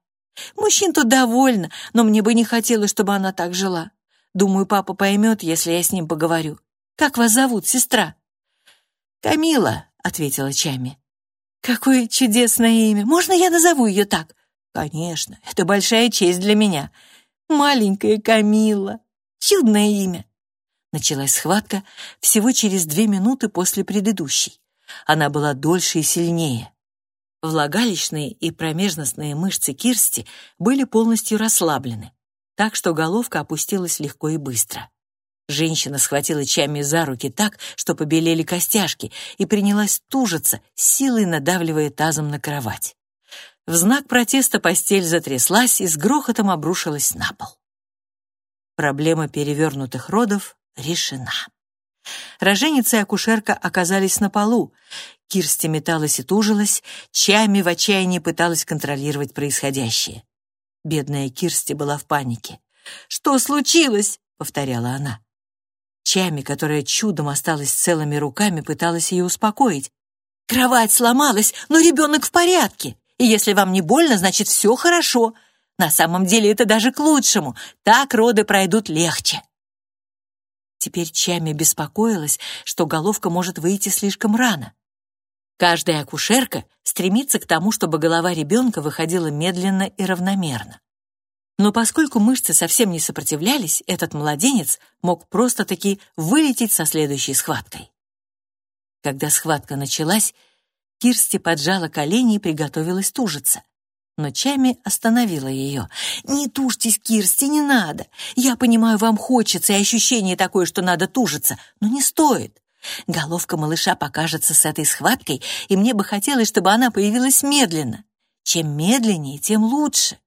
Мужчин тут довольно, но мне бы не хотелось, чтобы она так жила. Думаю, папа поймет, если я с ним поговорю. Как вас зовут, сестра? Камила, — ответила Чами. «Какое чудесное имя! Можно я назову ее так?» «Конечно, это большая честь для меня. Маленькая Камила. Чудное имя!» Началась схватка всего через две минуты после предыдущей. Она была дольше и сильнее. Влагалищные и промежностные мышцы Кирсти были полностью расслаблены, так что головка опустилась легко и быстро. Женщина схватила Чами за руки так, что побелели костяшки, и принялась тужиться, силой надавливая тазом на кровать. В знак протеста постель затряслась и с грохотом обрушилась на пол. Проблема перевернутых родов решена. Роженица и акушерка оказались на полу. Кирсти металась и тужилась, Чами в отчаянии пыталась контролировать происходящее. Бедная Кирсти была в панике. «Что случилось?» — повторяла она. Чами, которая чудом осталась целыми руками, пыталась ее успокоить. «Кровать сломалась, но ребенок в порядке. И если вам не больно, значит, все хорошо. На самом деле это даже к лучшему. Так роды пройдут легче». Теперь Чами беспокоилась, что головка может выйти слишком рано. Каждая акушерка стремится к тому, чтобы голова ребенка выходила медленно и равномерно. Но поскольку мышцы совсем не сопротивлялись, этот младенец мог просто-таки вылететь со следующей схваткой. Когда схватка началась, Кирсти поджала колени и приготовилась тужиться. Но Чами остановила ее. «Не тужьтесь, Кирсти, не надо. Я понимаю, вам хочется, и ощущение такое, что надо тужиться, но не стоит. Головка малыша покажется с этой схваткой, и мне бы хотелось, чтобы она появилась медленно. Чем медленнее, тем лучше.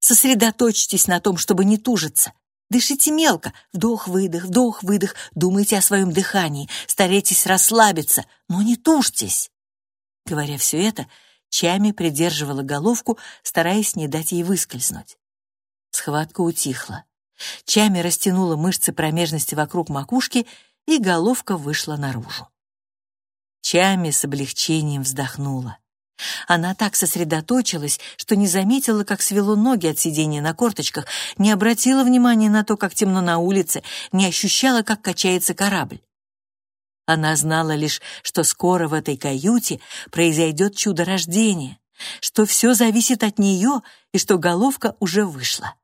Сосредоточьтесь на том, чтобы не тужиться. Дышите мелко, вдох-выдох, вдох-выдох, думайте о своем дыхании, старайтесь расслабиться, но не тужьтесь. Говоря все это, Чами придерживала головку, стараясь не дать ей выскользнуть. Схватка утихла. Чами растянула мышцы промежности вокруг макушки, и головка вышла наружу. Чами с облегчением вздохнула. Она так сосредоточилась, что не заметила, как свело ноги от сидения на корточках, не обратила внимания на то, как темно на улице, не ощущала, как качается корабль. Она знала лишь, что скоро в этой каюте произойдет чудо рождения, что все зависит от нее и что головка уже вышла.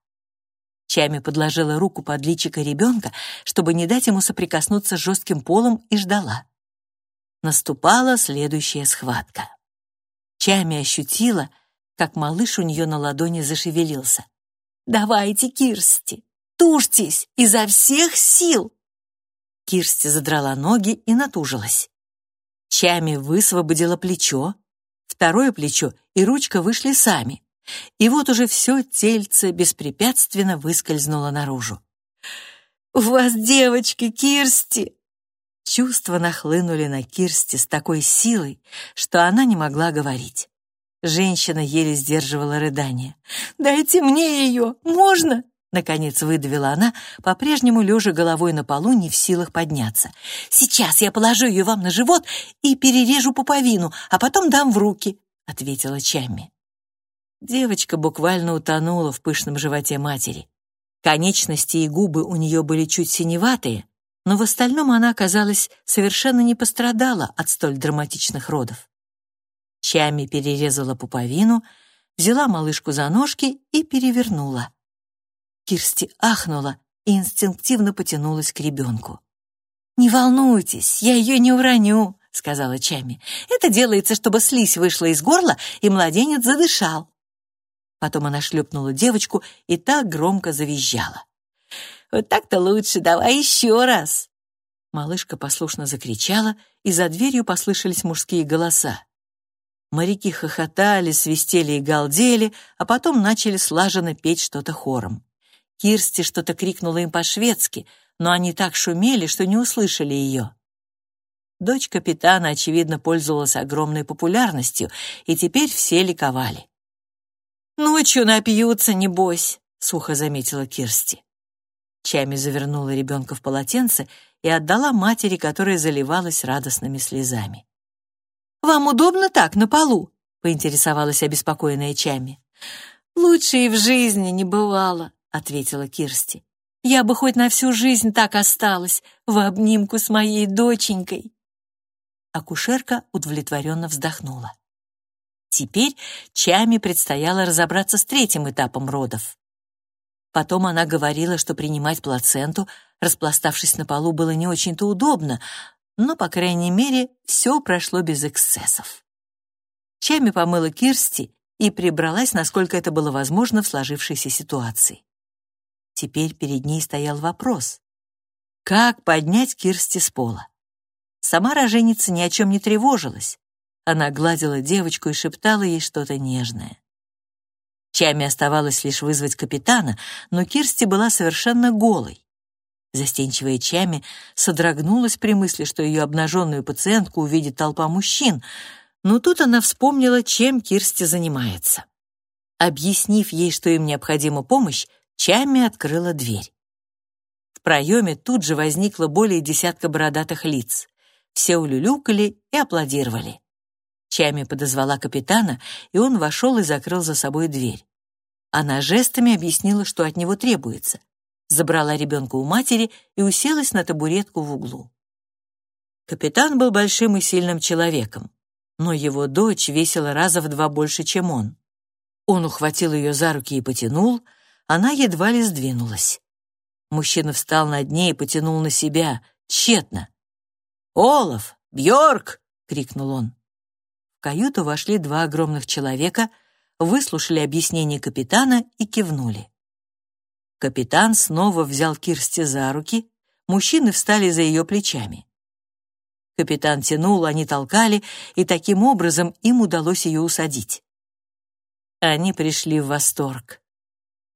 Чами подложила руку под личико ребенка, чтобы не дать ему соприкоснуться с жестким полом, и ждала. Наступала следующая схватка. Чами ощутила, как малыш у нее на ладони зашевелился. «Давайте, Кирсти, тушьтесь изо всех сил!» Кирсти задрала ноги и натужилась. Чами высвободила плечо, второе плечо и ручка вышли сами. И вот уже все тельце беспрепятственно выскользнуло наружу. «У вас девочки, Кирсти!» Чувства нахлынули на Кирсти с такой силой, что она не могла говорить. Женщина еле сдерживала рыдание. «Дайте мне ее! Можно?» Наконец выдавила она, по-прежнему лежа головой на полу, не в силах подняться. «Сейчас я положу ее вам на живот и перережу пуповину, а потом дам в руки», — ответила Чамми. Девочка буквально утонула в пышном животе матери. Конечности и губы у нее были чуть синеватые, но в остальном она, казалось, совершенно не пострадала от столь драматичных родов. Чами перерезала пуповину, взяла малышку за ножки и перевернула. Кирсти ахнула и инстинктивно потянулась к ребенку. «Не волнуйтесь, я ее не уроню», — сказала Чами. «Это делается, чтобы слизь вышла из горла, и младенец задышал». Потом она шлепнула девочку и так громко завизжала. «Вот так-то лучше, давай еще раз!» Малышка послушно закричала, и за дверью послышались мужские голоса. Моряки хохотали, свистели и галдели, а потом начали слаженно петь что-то хором. Кирсти что-то крикнула им по-шведски, но они так шумели, что не услышали ее. Дочь капитана, очевидно, пользовалась огромной популярностью, и теперь все ликовали. «Ночью напьются, небось», — сухо заметила Кирсти. Чами завернула ребенка в полотенце и отдала матери, которая заливалась радостными слезами. «Вам удобно так, на полу?» — поинтересовалась обеспокоенная Чами. «Лучше и в жизни не бывало», — ответила Кирсти. «Я бы хоть на всю жизнь так осталась, в обнимку с моей доченькой». Акушерка удовлетворенно вздохнула. Теперь Чами предстояло разобраться с третьим этапом родов. Потом она говорила, что принимать плаценту, распластавшись на полу, было не очень-то удобно, но, по крайней мере, все прошло без эксцессов. Чами помыла Кирсти и прибралась, насколько это было возможно в сложившейся ситуации. Теперь перед ней стоял вопрос. Как поднять Кирсти с пола? Сама роженица ни о чем не тревожилась. Она гладила девочку и шептала ей что-то нежное. Чами оставалось лишь вызвать капитана, но Кирсти была совершенно голой. Застенчивая Чами содрогнулась при мысли, что ее обнаженную пациентку увидит толпа мужчин, но тут она вспомнила, чем Кирсти занимается. Объяснив ей, что им необходима помощь, Чами открыла дверь. В проеме тут же возникло более десятка бородатых лиц. Все улюлюкали и аплодировали. Чами подозвала капитана, и он вошел и закрыл за собой дверь. Она жестами объяснила, что от него требуется. Забрала ребенка у матери и уселась на табуретку в углу. Капитан был большим и сильным человеком, но его дочь весила раза в два больше, чем он. Он ухватил ее за руки и потянул, она едва ли сдвинулась. Мужчина встал над ней и потянул на себя, тщетно. «Олаф! Бьорк!» — крикнул он. В каюту вошли два огромных человека, выслушали объяснение капитана и кивнули. Капитан снова взял Кирсти за руки, мужчины встали за ее плечами. Капитан тянул, они толкали, и таким образом им удалось ее усадить. Они пришли в восторг.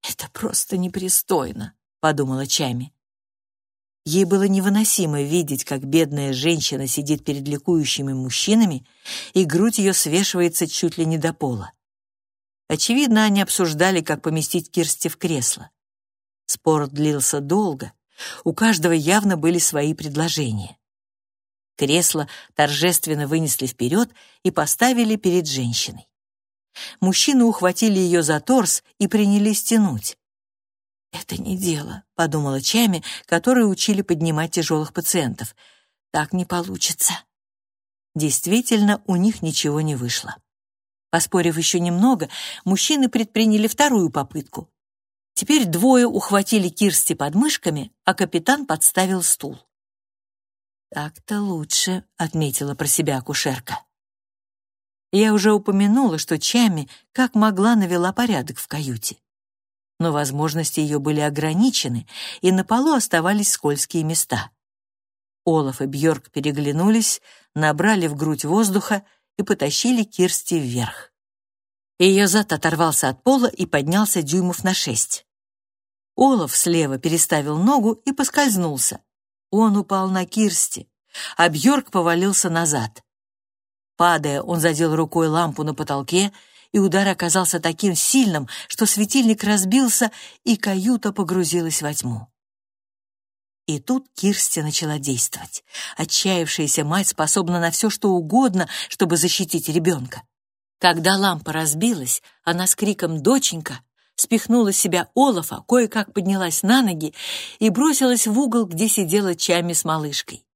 «Это просто непристойно», — подумала Чами. Ей было невыносимо видеть, как бедная женщина сидит перед ликующими мужчинами, и грудь ее свешивается чуть ли не до пола. Очевидно, они обсуждали, как поместить Кирсти в кресло. Спор длился долго, у каждого явно были свои предложения. Кресло торжественно вынесли вперед и поставили перед женщиной. Мужчины ухватили ее за торс и принялись тянуть. «Это не дело», — подумала Чами, которые учили поднимать тяжелых пациентов. «Так не получится». Действительно, у них ничего не вышло. Поспорив еще немного, мужчины предприняли вторую попытку. Теперь двое ухватили Кирсти под мышками, а капитан подставил стул. «Так-то лучше», — отметила про себя акушерка. Я уже упомянула, что Чами как могла навела порядок в каюте но возможности ее были ограничены, и на полу оставались скользкие места. Олаф и Бьорк переглянулись, набрали в грудь воздуха и потащили Кирсти вверх. Ее зад оторвался от пола и поднялся дюймов на шесть. Олаф слева переставил ногу и поскользнулся. Он упал на Кирсти, а Бьорк повалился назад. Падая, он задел рукой лампу на потолке и удар оказался таким сильным, что светильник разбился, и каюта погрузилась во тьму. И тут Кирсти начала действовать. Отчаявшаяся мать способна на все, что угодно, чтобы защитить ребенка. Когда лампа разбилась, она с криком «Доченька!» спихнула себя Олафа, кое-как поднялась на ноги и бросилась в угол, где сидела Чами с малышкой.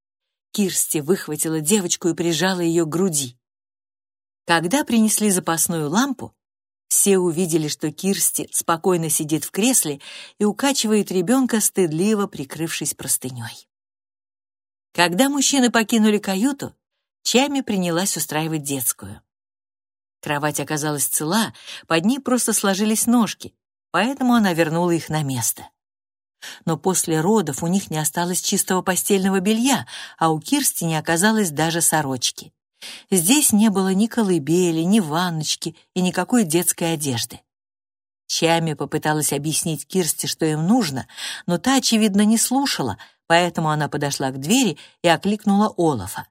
Кирсти выхватила девочку и прижала ее к груди. Когда принесли запасную лампу, все увидели, что Кирсти спокойно сидит в кресле и укачивает ребенка, стыдливо прикрывшись простыней. Когда мужчины покинули каюту, Чами принялась устраивать детскую. Кровать оказалась цела, под ней просто сложились ножки, поэтому она вернула их на место. Но после родов у них не осталось чистого постельного белья, а у Кирсти не оказалось даже сорочки. Здесь не было ни колыбели, ни ванночки и никакой детской одежды. Чами попыталась объяснить Кирсти, что им нужно, но та, очевидно, не слушала, поэтому она подошла к двери и окликнула Олафа.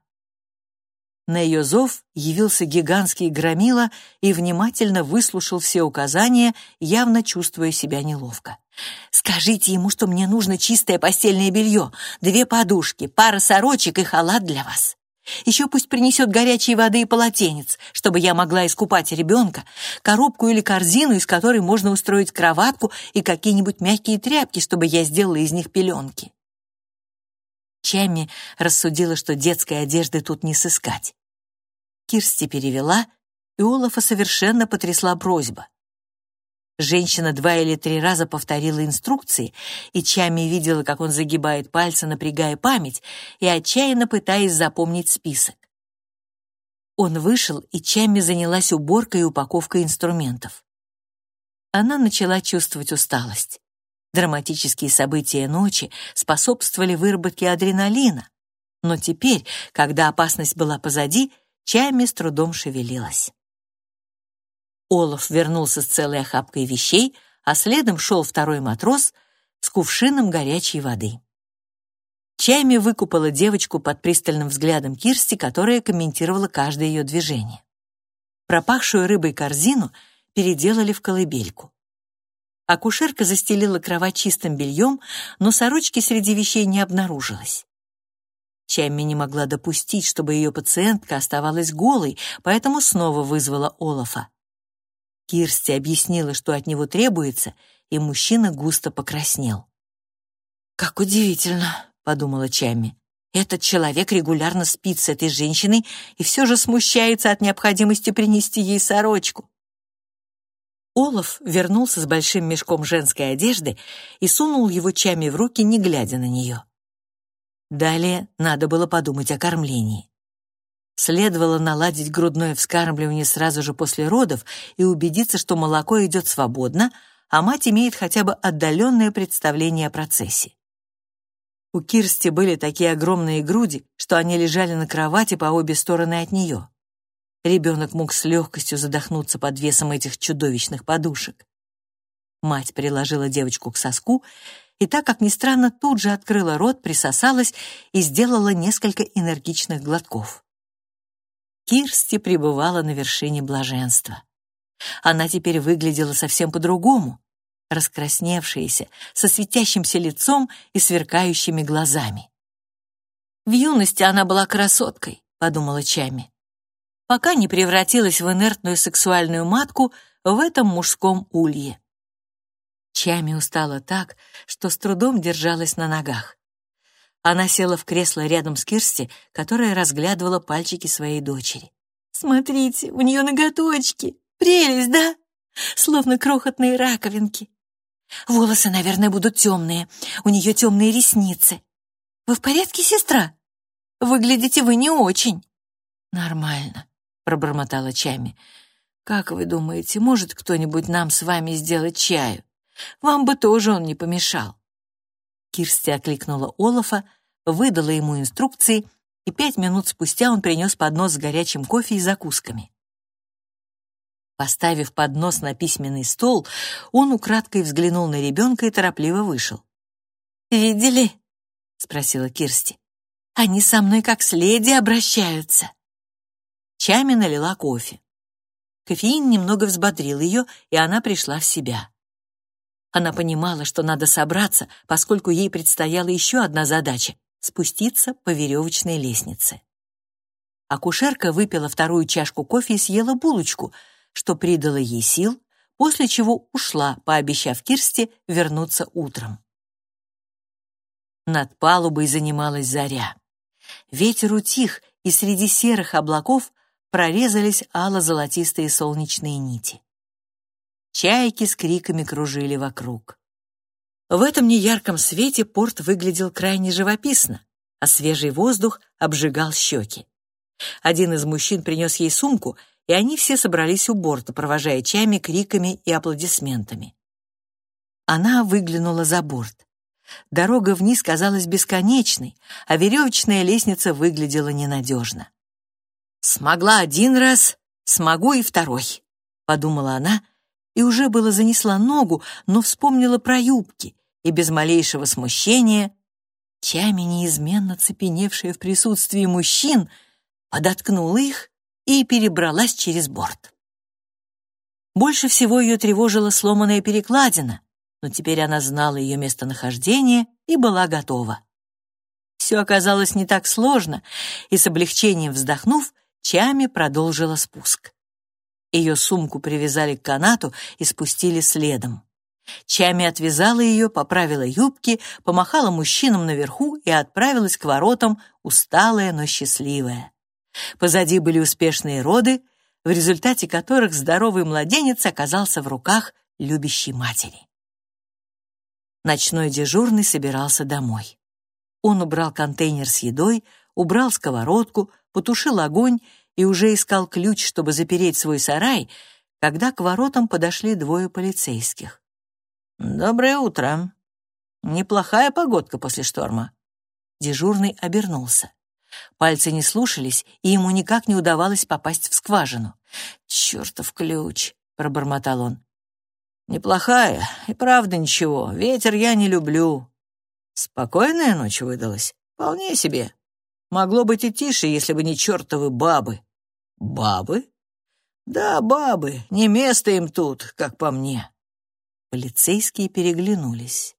На ее зов явился гигантский громила и внимательно выслушал все указания, явно чувствуя себя неловко. «Скажите ему, что мне нужно чистое постельное белье, две подушки, пара сорочек и халат для вас. Еще пусть принесет горячей воды и полотенец, чтобы я могла искупать ребенка, коробку или корзину, из которой можно устроить кроватку и какие-нибудь мягкие тряпки, чтобы я сделала из них пеленки. Чамми рассудила, что детской одежды тут не сыскать. Кирсти перевела, и Олафа совершенно потрясла просьба. Женщина два или три раза повторила инструкции, и Чами видела, как он загибает пальцы, напрягая память и отчаянно пытаясь запомнить список. Он вышел, и Чами занялась уборкой и упаковкой инструментов. Она начала чувствовать усталость. Драматические события ночи способствовали выработке адреналина, но теперь, когда опасность была позади, Чами с трудом шевелилась. Олаф вернулся с целой охапкой вещей, а следом шел второй матрос с кувшином горячей воды. Чайми выкупала девочку под пристальным взглядом Кирсти, которая комментировала каждое ее движение. Пропахшую рыбой корзину переделали в колыбельку. Акушерка застелила кровать чистым бельем, но сорочки среди вещей не обнаружилось. Чайми не могла допустить, чтобы ее пациентка оставалась голой, поэтому снова вызвала Олафа. Кирсти объяснила, что от него требуется, и мужчина густо покраснел. «Как удивительно», — подумала Чами. «Этот человек регулярно спит с этой женщиной и все же смущается от необходимости принести ей сорочку». Олаф вернулся с большим мешком женской одежды и сунул его Чами в руки, не глядя на нее. Далее надо было подумать о кормлении. Следовало наладить грудное вскармливание сразу же после родов и убедиться, что молоко идет свободно, а мать имеет хотя бы отдаленное представление о процессе. У Кирсти были такие огромные груди, что они лежали на кровати по обе стороны от нее. Ребенок мог с легкостью задохнуться под весом этих чудовищных подушек. Мать приложила девочку к соску, и так, как ни странно, тут же открыла рот, присосалась и сделала несколько энергичных глотков. Кирсти пребывала на вершине блаженства. Она теперь выглядела совсем по-другому, раскрасневшаяся, со светящимся лицом и сверкающими глазами. «В юности она была красоткой», — подумала Чами, пока не превратилась в инертную сексуальную матку в этом мужском улье. Чами устала так, что с трудом держалась на ногах. Она села в кресло рядом с Кирсти, которая разглядывала пальчики своей дочери. «Смотрите, у нее ноготочки! Прелесть, да? Словно крохотные раковинки. Волосы, наверное, будут темные. У нее темные ресницы. Вы в порядке, сестра? Выглядите вы не очень». «Нормально», — пробормотала Чами. «Как вы думаете, может кто-нибудь нам с вами сделать чаю? Вам бы тоже он не помешал». Кирсти окликнула Олафа, выдала ему инструкции, и пять минут спустя он принес поднос с горячим кофе и закусками. Поставив поднос на письменный стол, он украдкой взглянул на ребенка и торопливо вышел. «Видели?» — спросила Кирсти. «Они со мной как с леди обращаются». Чами налила кофе. Кофеин немного взбодрил ее, и она пришла в себя. Она понимала, что надо собраться, поскольку ей предстояла еще одна задача — спуститься по веревочной лестнице. Акушерка выпила вторую чашку кофе и съела булочку, что придало ей сил, после чего ушла, пообещав Кирсте вернуться утром. Над палубой занималась заря. Ветер утих, и среди серых облаков прорезались ало-золотистые солнечные нити. Чайки с криками кружили вокруг. В этом неярком свете порт выглядел крайне живописно, а свежий воздух обжигал щеки. Один из мужчин принес ей сумку, и они все собрались у борта, провожая чаями, криками и аплодисментами. Она выглянула за борт. Дорога вниз казалась бесконечной, а веревочная лестница выглядела ненадежно. «Смогла один раз, смогу и второй», — подумала она, — и уже было занесла ногу, но вспомнила про юбки, и без малейшего смущения, Чами, неизменно цепеневшая в присутствии мужчин, подоткнула их и перебралась через борт. Больше всего ее тревожила сломанная перекладина, но теперь она знала ее местонахождение и была готова. Все оказалось не так сложно, и с облегчением вздохнув, Чами продолжила спуск. Ее сумку привязали к канату и спустили следом. Чами отвязала ее, поправила юбки, помахала мужчинам наверху и отправилась к воротам, усталая, но счастливая. Позади были успешные роды, в результате которых здоровый младенец оказался в руках любящей матери. Ночной дежурный собирался домой. Он убрал контейнер с едой, убрал сковородку, потушил огонь и уже искал ключ, чтобы запереть свой сарай, когда к воротам подошли двое полицейских. «Доброе утро. Неплохая погодка после шторма». Дежурный обернулся. Пальцы не слушались, и ему никак не удавалось попасть в скважину. «Чертов ключ!» — пробормотал он. «Неплохая, и правда ничего. Ветер я не люблю. Спокойная ночь выдалась. Вполне себе. Могло быть и тише, если бы не чертовы бабы». «Бабы?» «Да, бабы. Не место им тут, как по мне». Полицейские переглянулись.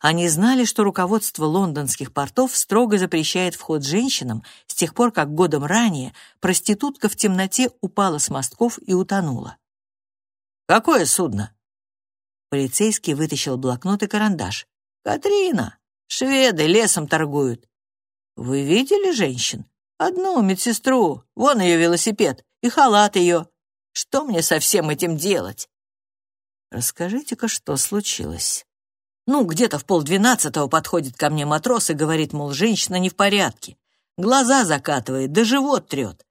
Они знали, что руководство лондонских портов строго запрещает вход женщинам с тех пор, как годом ранее проститутка в темноте упала с мостков и утонула. «Какое судно?» Полицейский вытащил блокнот и карандаш. «Катрина! Шведы лесом торгуют. Вы видели женщин? Одну медсестру, вон ее велосипед и халат ее. Что мне со всем этим делать?» «Расскажите-ка, что случилось?» Ну, где-то в полдвенадцатого подходит ко мне матрос и говорит, мол, женщина не в порядке. Глаза закатывает, да живот трет.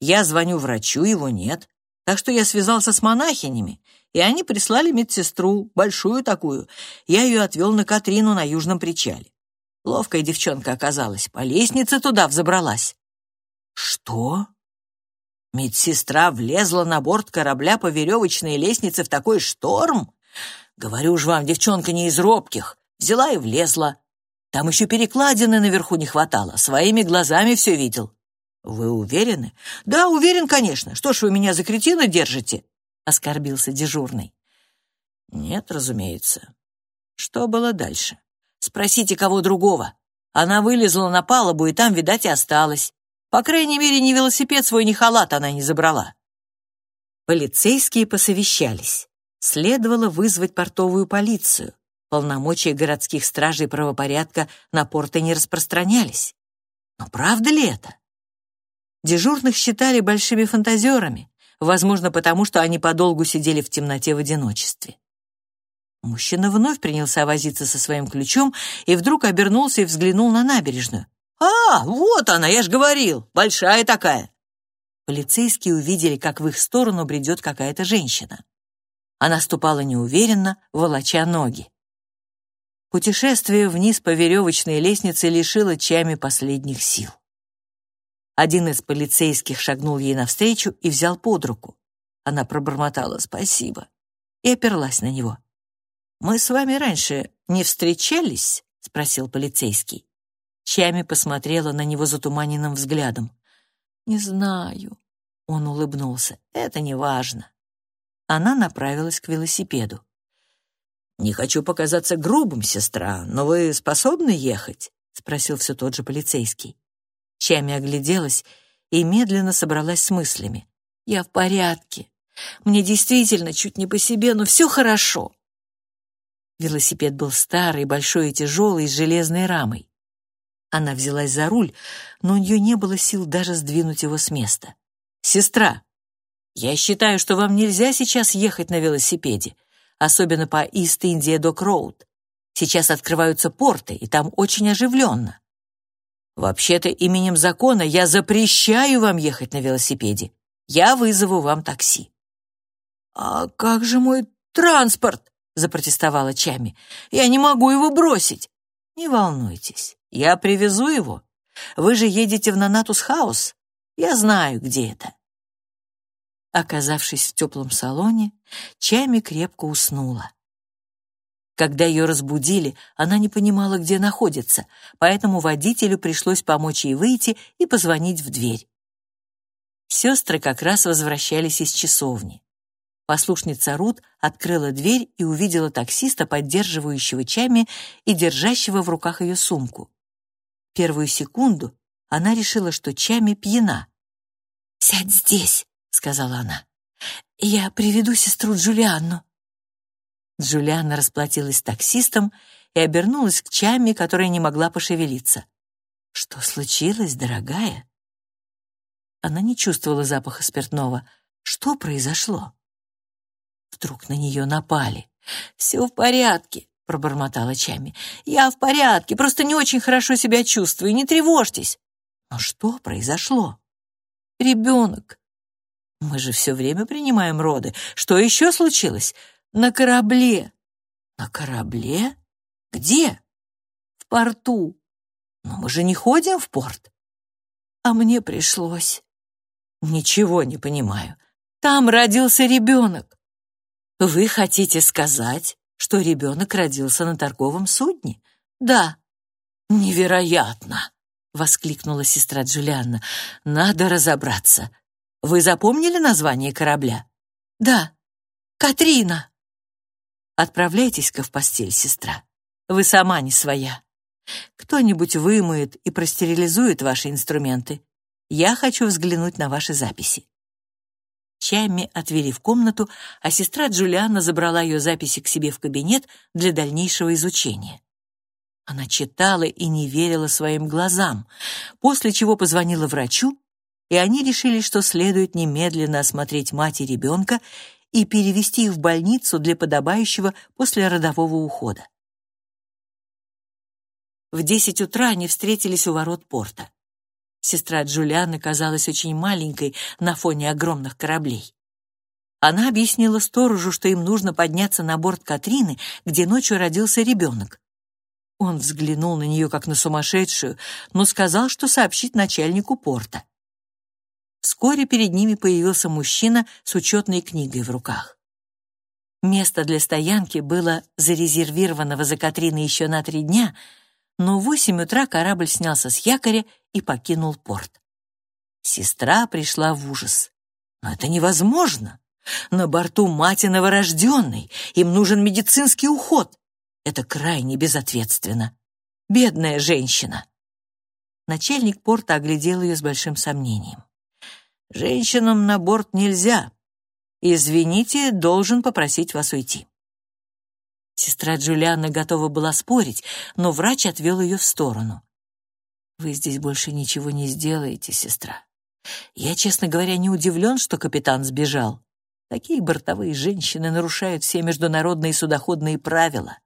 Я звоню врачу, его нет. Так что я связался с монахинями, и они прислали медсестру, большую такую. Я ее отвел на Катрину на Южном причале. Ловкая девчонка оказалась, по лестнице туда взобралась. Что? Медсестра влезла на борт корабля по веревочной лестнице в такой шторм? Говорю ж вам, девчонка не из робких. Взяла и влезла. Там еще перекладины наверху не хватало. Своими глазами все видел. Вы уверены? Да, уверен, конечно. Что ж вы меня за кретина держите? Оскорбился дежурный. Нет, разумеется. Что было дальше? Спросите кого другого. Она вылезла на палубу, и там, видать, и осталась. По крайней мере, ни велосипед свой, ни халат она не забрала. Полицейские посовещались следовало вызвать портовую полицию. Полномочия городских стражей правопорядка на порты не распространялись. Но правда ли это? Дежурных считали большими фантазерами, возможно, потому что они подолгу сидели в темноте в одиночестве. Мужчина вновь принялся возиться со своим ключом и вдруг обернулся и взглянул на набережную. «А, вот она, я ж говорил, большая такая!» Полицейские увидели, как в их сторону бредет какая-то женщина. Она ступала неуверенно, волоча ноги. Путешествие вниз по веревочной лестнице лишило Чами последних сил. Один из полицейских шагнул ей навстречу и взял под руку. Она пробормотала «спасибо» и оперлась на него. «Мы с вами раньше не встречались?» — спросил полицейский. Чами посмотрела на него затуманенным взглядом. «Не знаю», — он улыбнулся. «Это не важно она направилась к велосипеду. «Не хочу показаться грубым, сестра, но вы способны ехать?» — спросил все тот же полицейский. Чами огляделась и медленно собралась с мыслями. «Я в порядке. Мне действительно чуть не по себе, но все хорошо». Велосипед был старый, большой и тяжелый, с железной рамой. Она взялась за руль, но у нее не было сил даже сдвинуть его с места. «Сестра, я считаю, что вам нельзя сейчас ехать на велосипеде, особенно по Ист-Индия Док-Роуд. Сейчас открываются порты, и там очень оживленно. Вообще-то именем закона я запрещаю вам ехать на велосипеде. Я вызову вам такси. А как же мой транспорт? Запротестовала Чами. Я не могу его бросить. Не волнуйтесь, я привезу его. Вы же едете в Нанатус Хаус. Я знаю, где это. Оказавшись в теплом салоне, Чами крепко уснула. Когда ее разбудили, она не понимала, где находится, поэтому водителю пришлось помочь ей выйти и позвонить в дверь. Сестры как раз возвращались из часовни. Послушница Рут открыла дверь и увидела таксиста, поддерживающего Чами и держащего в руках ее сумку. Первую секунду она решила, что Чами пьяна. «Сядь здесь», — сказала она. «Я приведу сестру Джулианну». Джулианна расплатилась с таксистом и обернулась к Чами, которая не могла пошевелиться. «Что случилось, дорогая?» Она не чувствовала запаха спиртного. Что произошло? Вдруг на нее напали. «Все в порядке», — пробормотала Чами. «Я в порядке, просто не очень хорошо себя чувствую, не тревожьтесь». «Но что произошло?» Ребенок. Мы же все время принимаем роды. Что еще случилось? На корабле. На корабле? Где? В порту. Но мы же не ходим в порт. А мне пришлось. Ничего не понимаю. Там родился ребенок. Вы хотите сказать, что ребенок родился на торговом судне? Да. Невероятно, воскликнула сестра Джулианна. Надо разобраться. Вы запомнили название корабля? Да. Катрина. Отправляйтесь-ка в постель, сестра. Вы сама не своя. Кто-нибудь вымоет и простерилизует ваши инструменты. Я хочу взглянуть на ваши записи. Чайми отвели в комнату, а сестра Джулиана забрала ее записи к себе в кабинет для дальнейшего изучения. Она читала и не верила своим глазам, после чего позвонила врачу, и они решили, что следует немедленно осмотреть мать и ребенка и перевести их в больницу для подобающего послеродового ухода. В десять утра они встретились у ворот порта. Сестра Джулианы казалась очень маленькой на фоне огромных кораблей. Она объяснила сторожу, что им нужно подняться на борт Катрины, где ночью родился ребенок. Он взглянул на нее как на сумасшедшую, но сказал, что сообщит начальнику порта. Вскоре перед ними появился мужчина с учетной книгой в руках. Место для стоянки было зарезервировано за Катриной еще на три дня, но в восемь утра корабль снялся с якоря и покинул порт. Сестра пришла в ужас. Но это невозможно. На борту мать и. Им нужен медицинский уход. Это крайне безответственно. Бедная женщина. Начальник порта оглядел ее с большим сомнением. «Женщинам на борт нельзя. Извините, должен попросить вас уйти». Сестра Джулиана готова была спорить, но врач отвел ее в сторону. Вы здесь больше ничего не сделаете, сестра. Я, честно говоря, не удивлен, что капитан сбежал. Такие бортовые женщины нарушают все международные судоходные правила.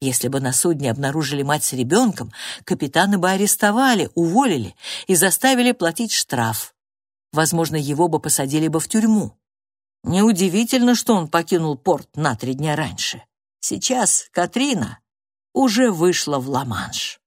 Если бы на судне обнаружили мать с ребенком, капитана бы арестовали, уволили и заставили платить штраф. Возможно, его бы посадили бы в тюрьму. Неудивительно, что он покинул порт на три дня раньше. Сейчас Катрина уже вышла в Ла-Манш.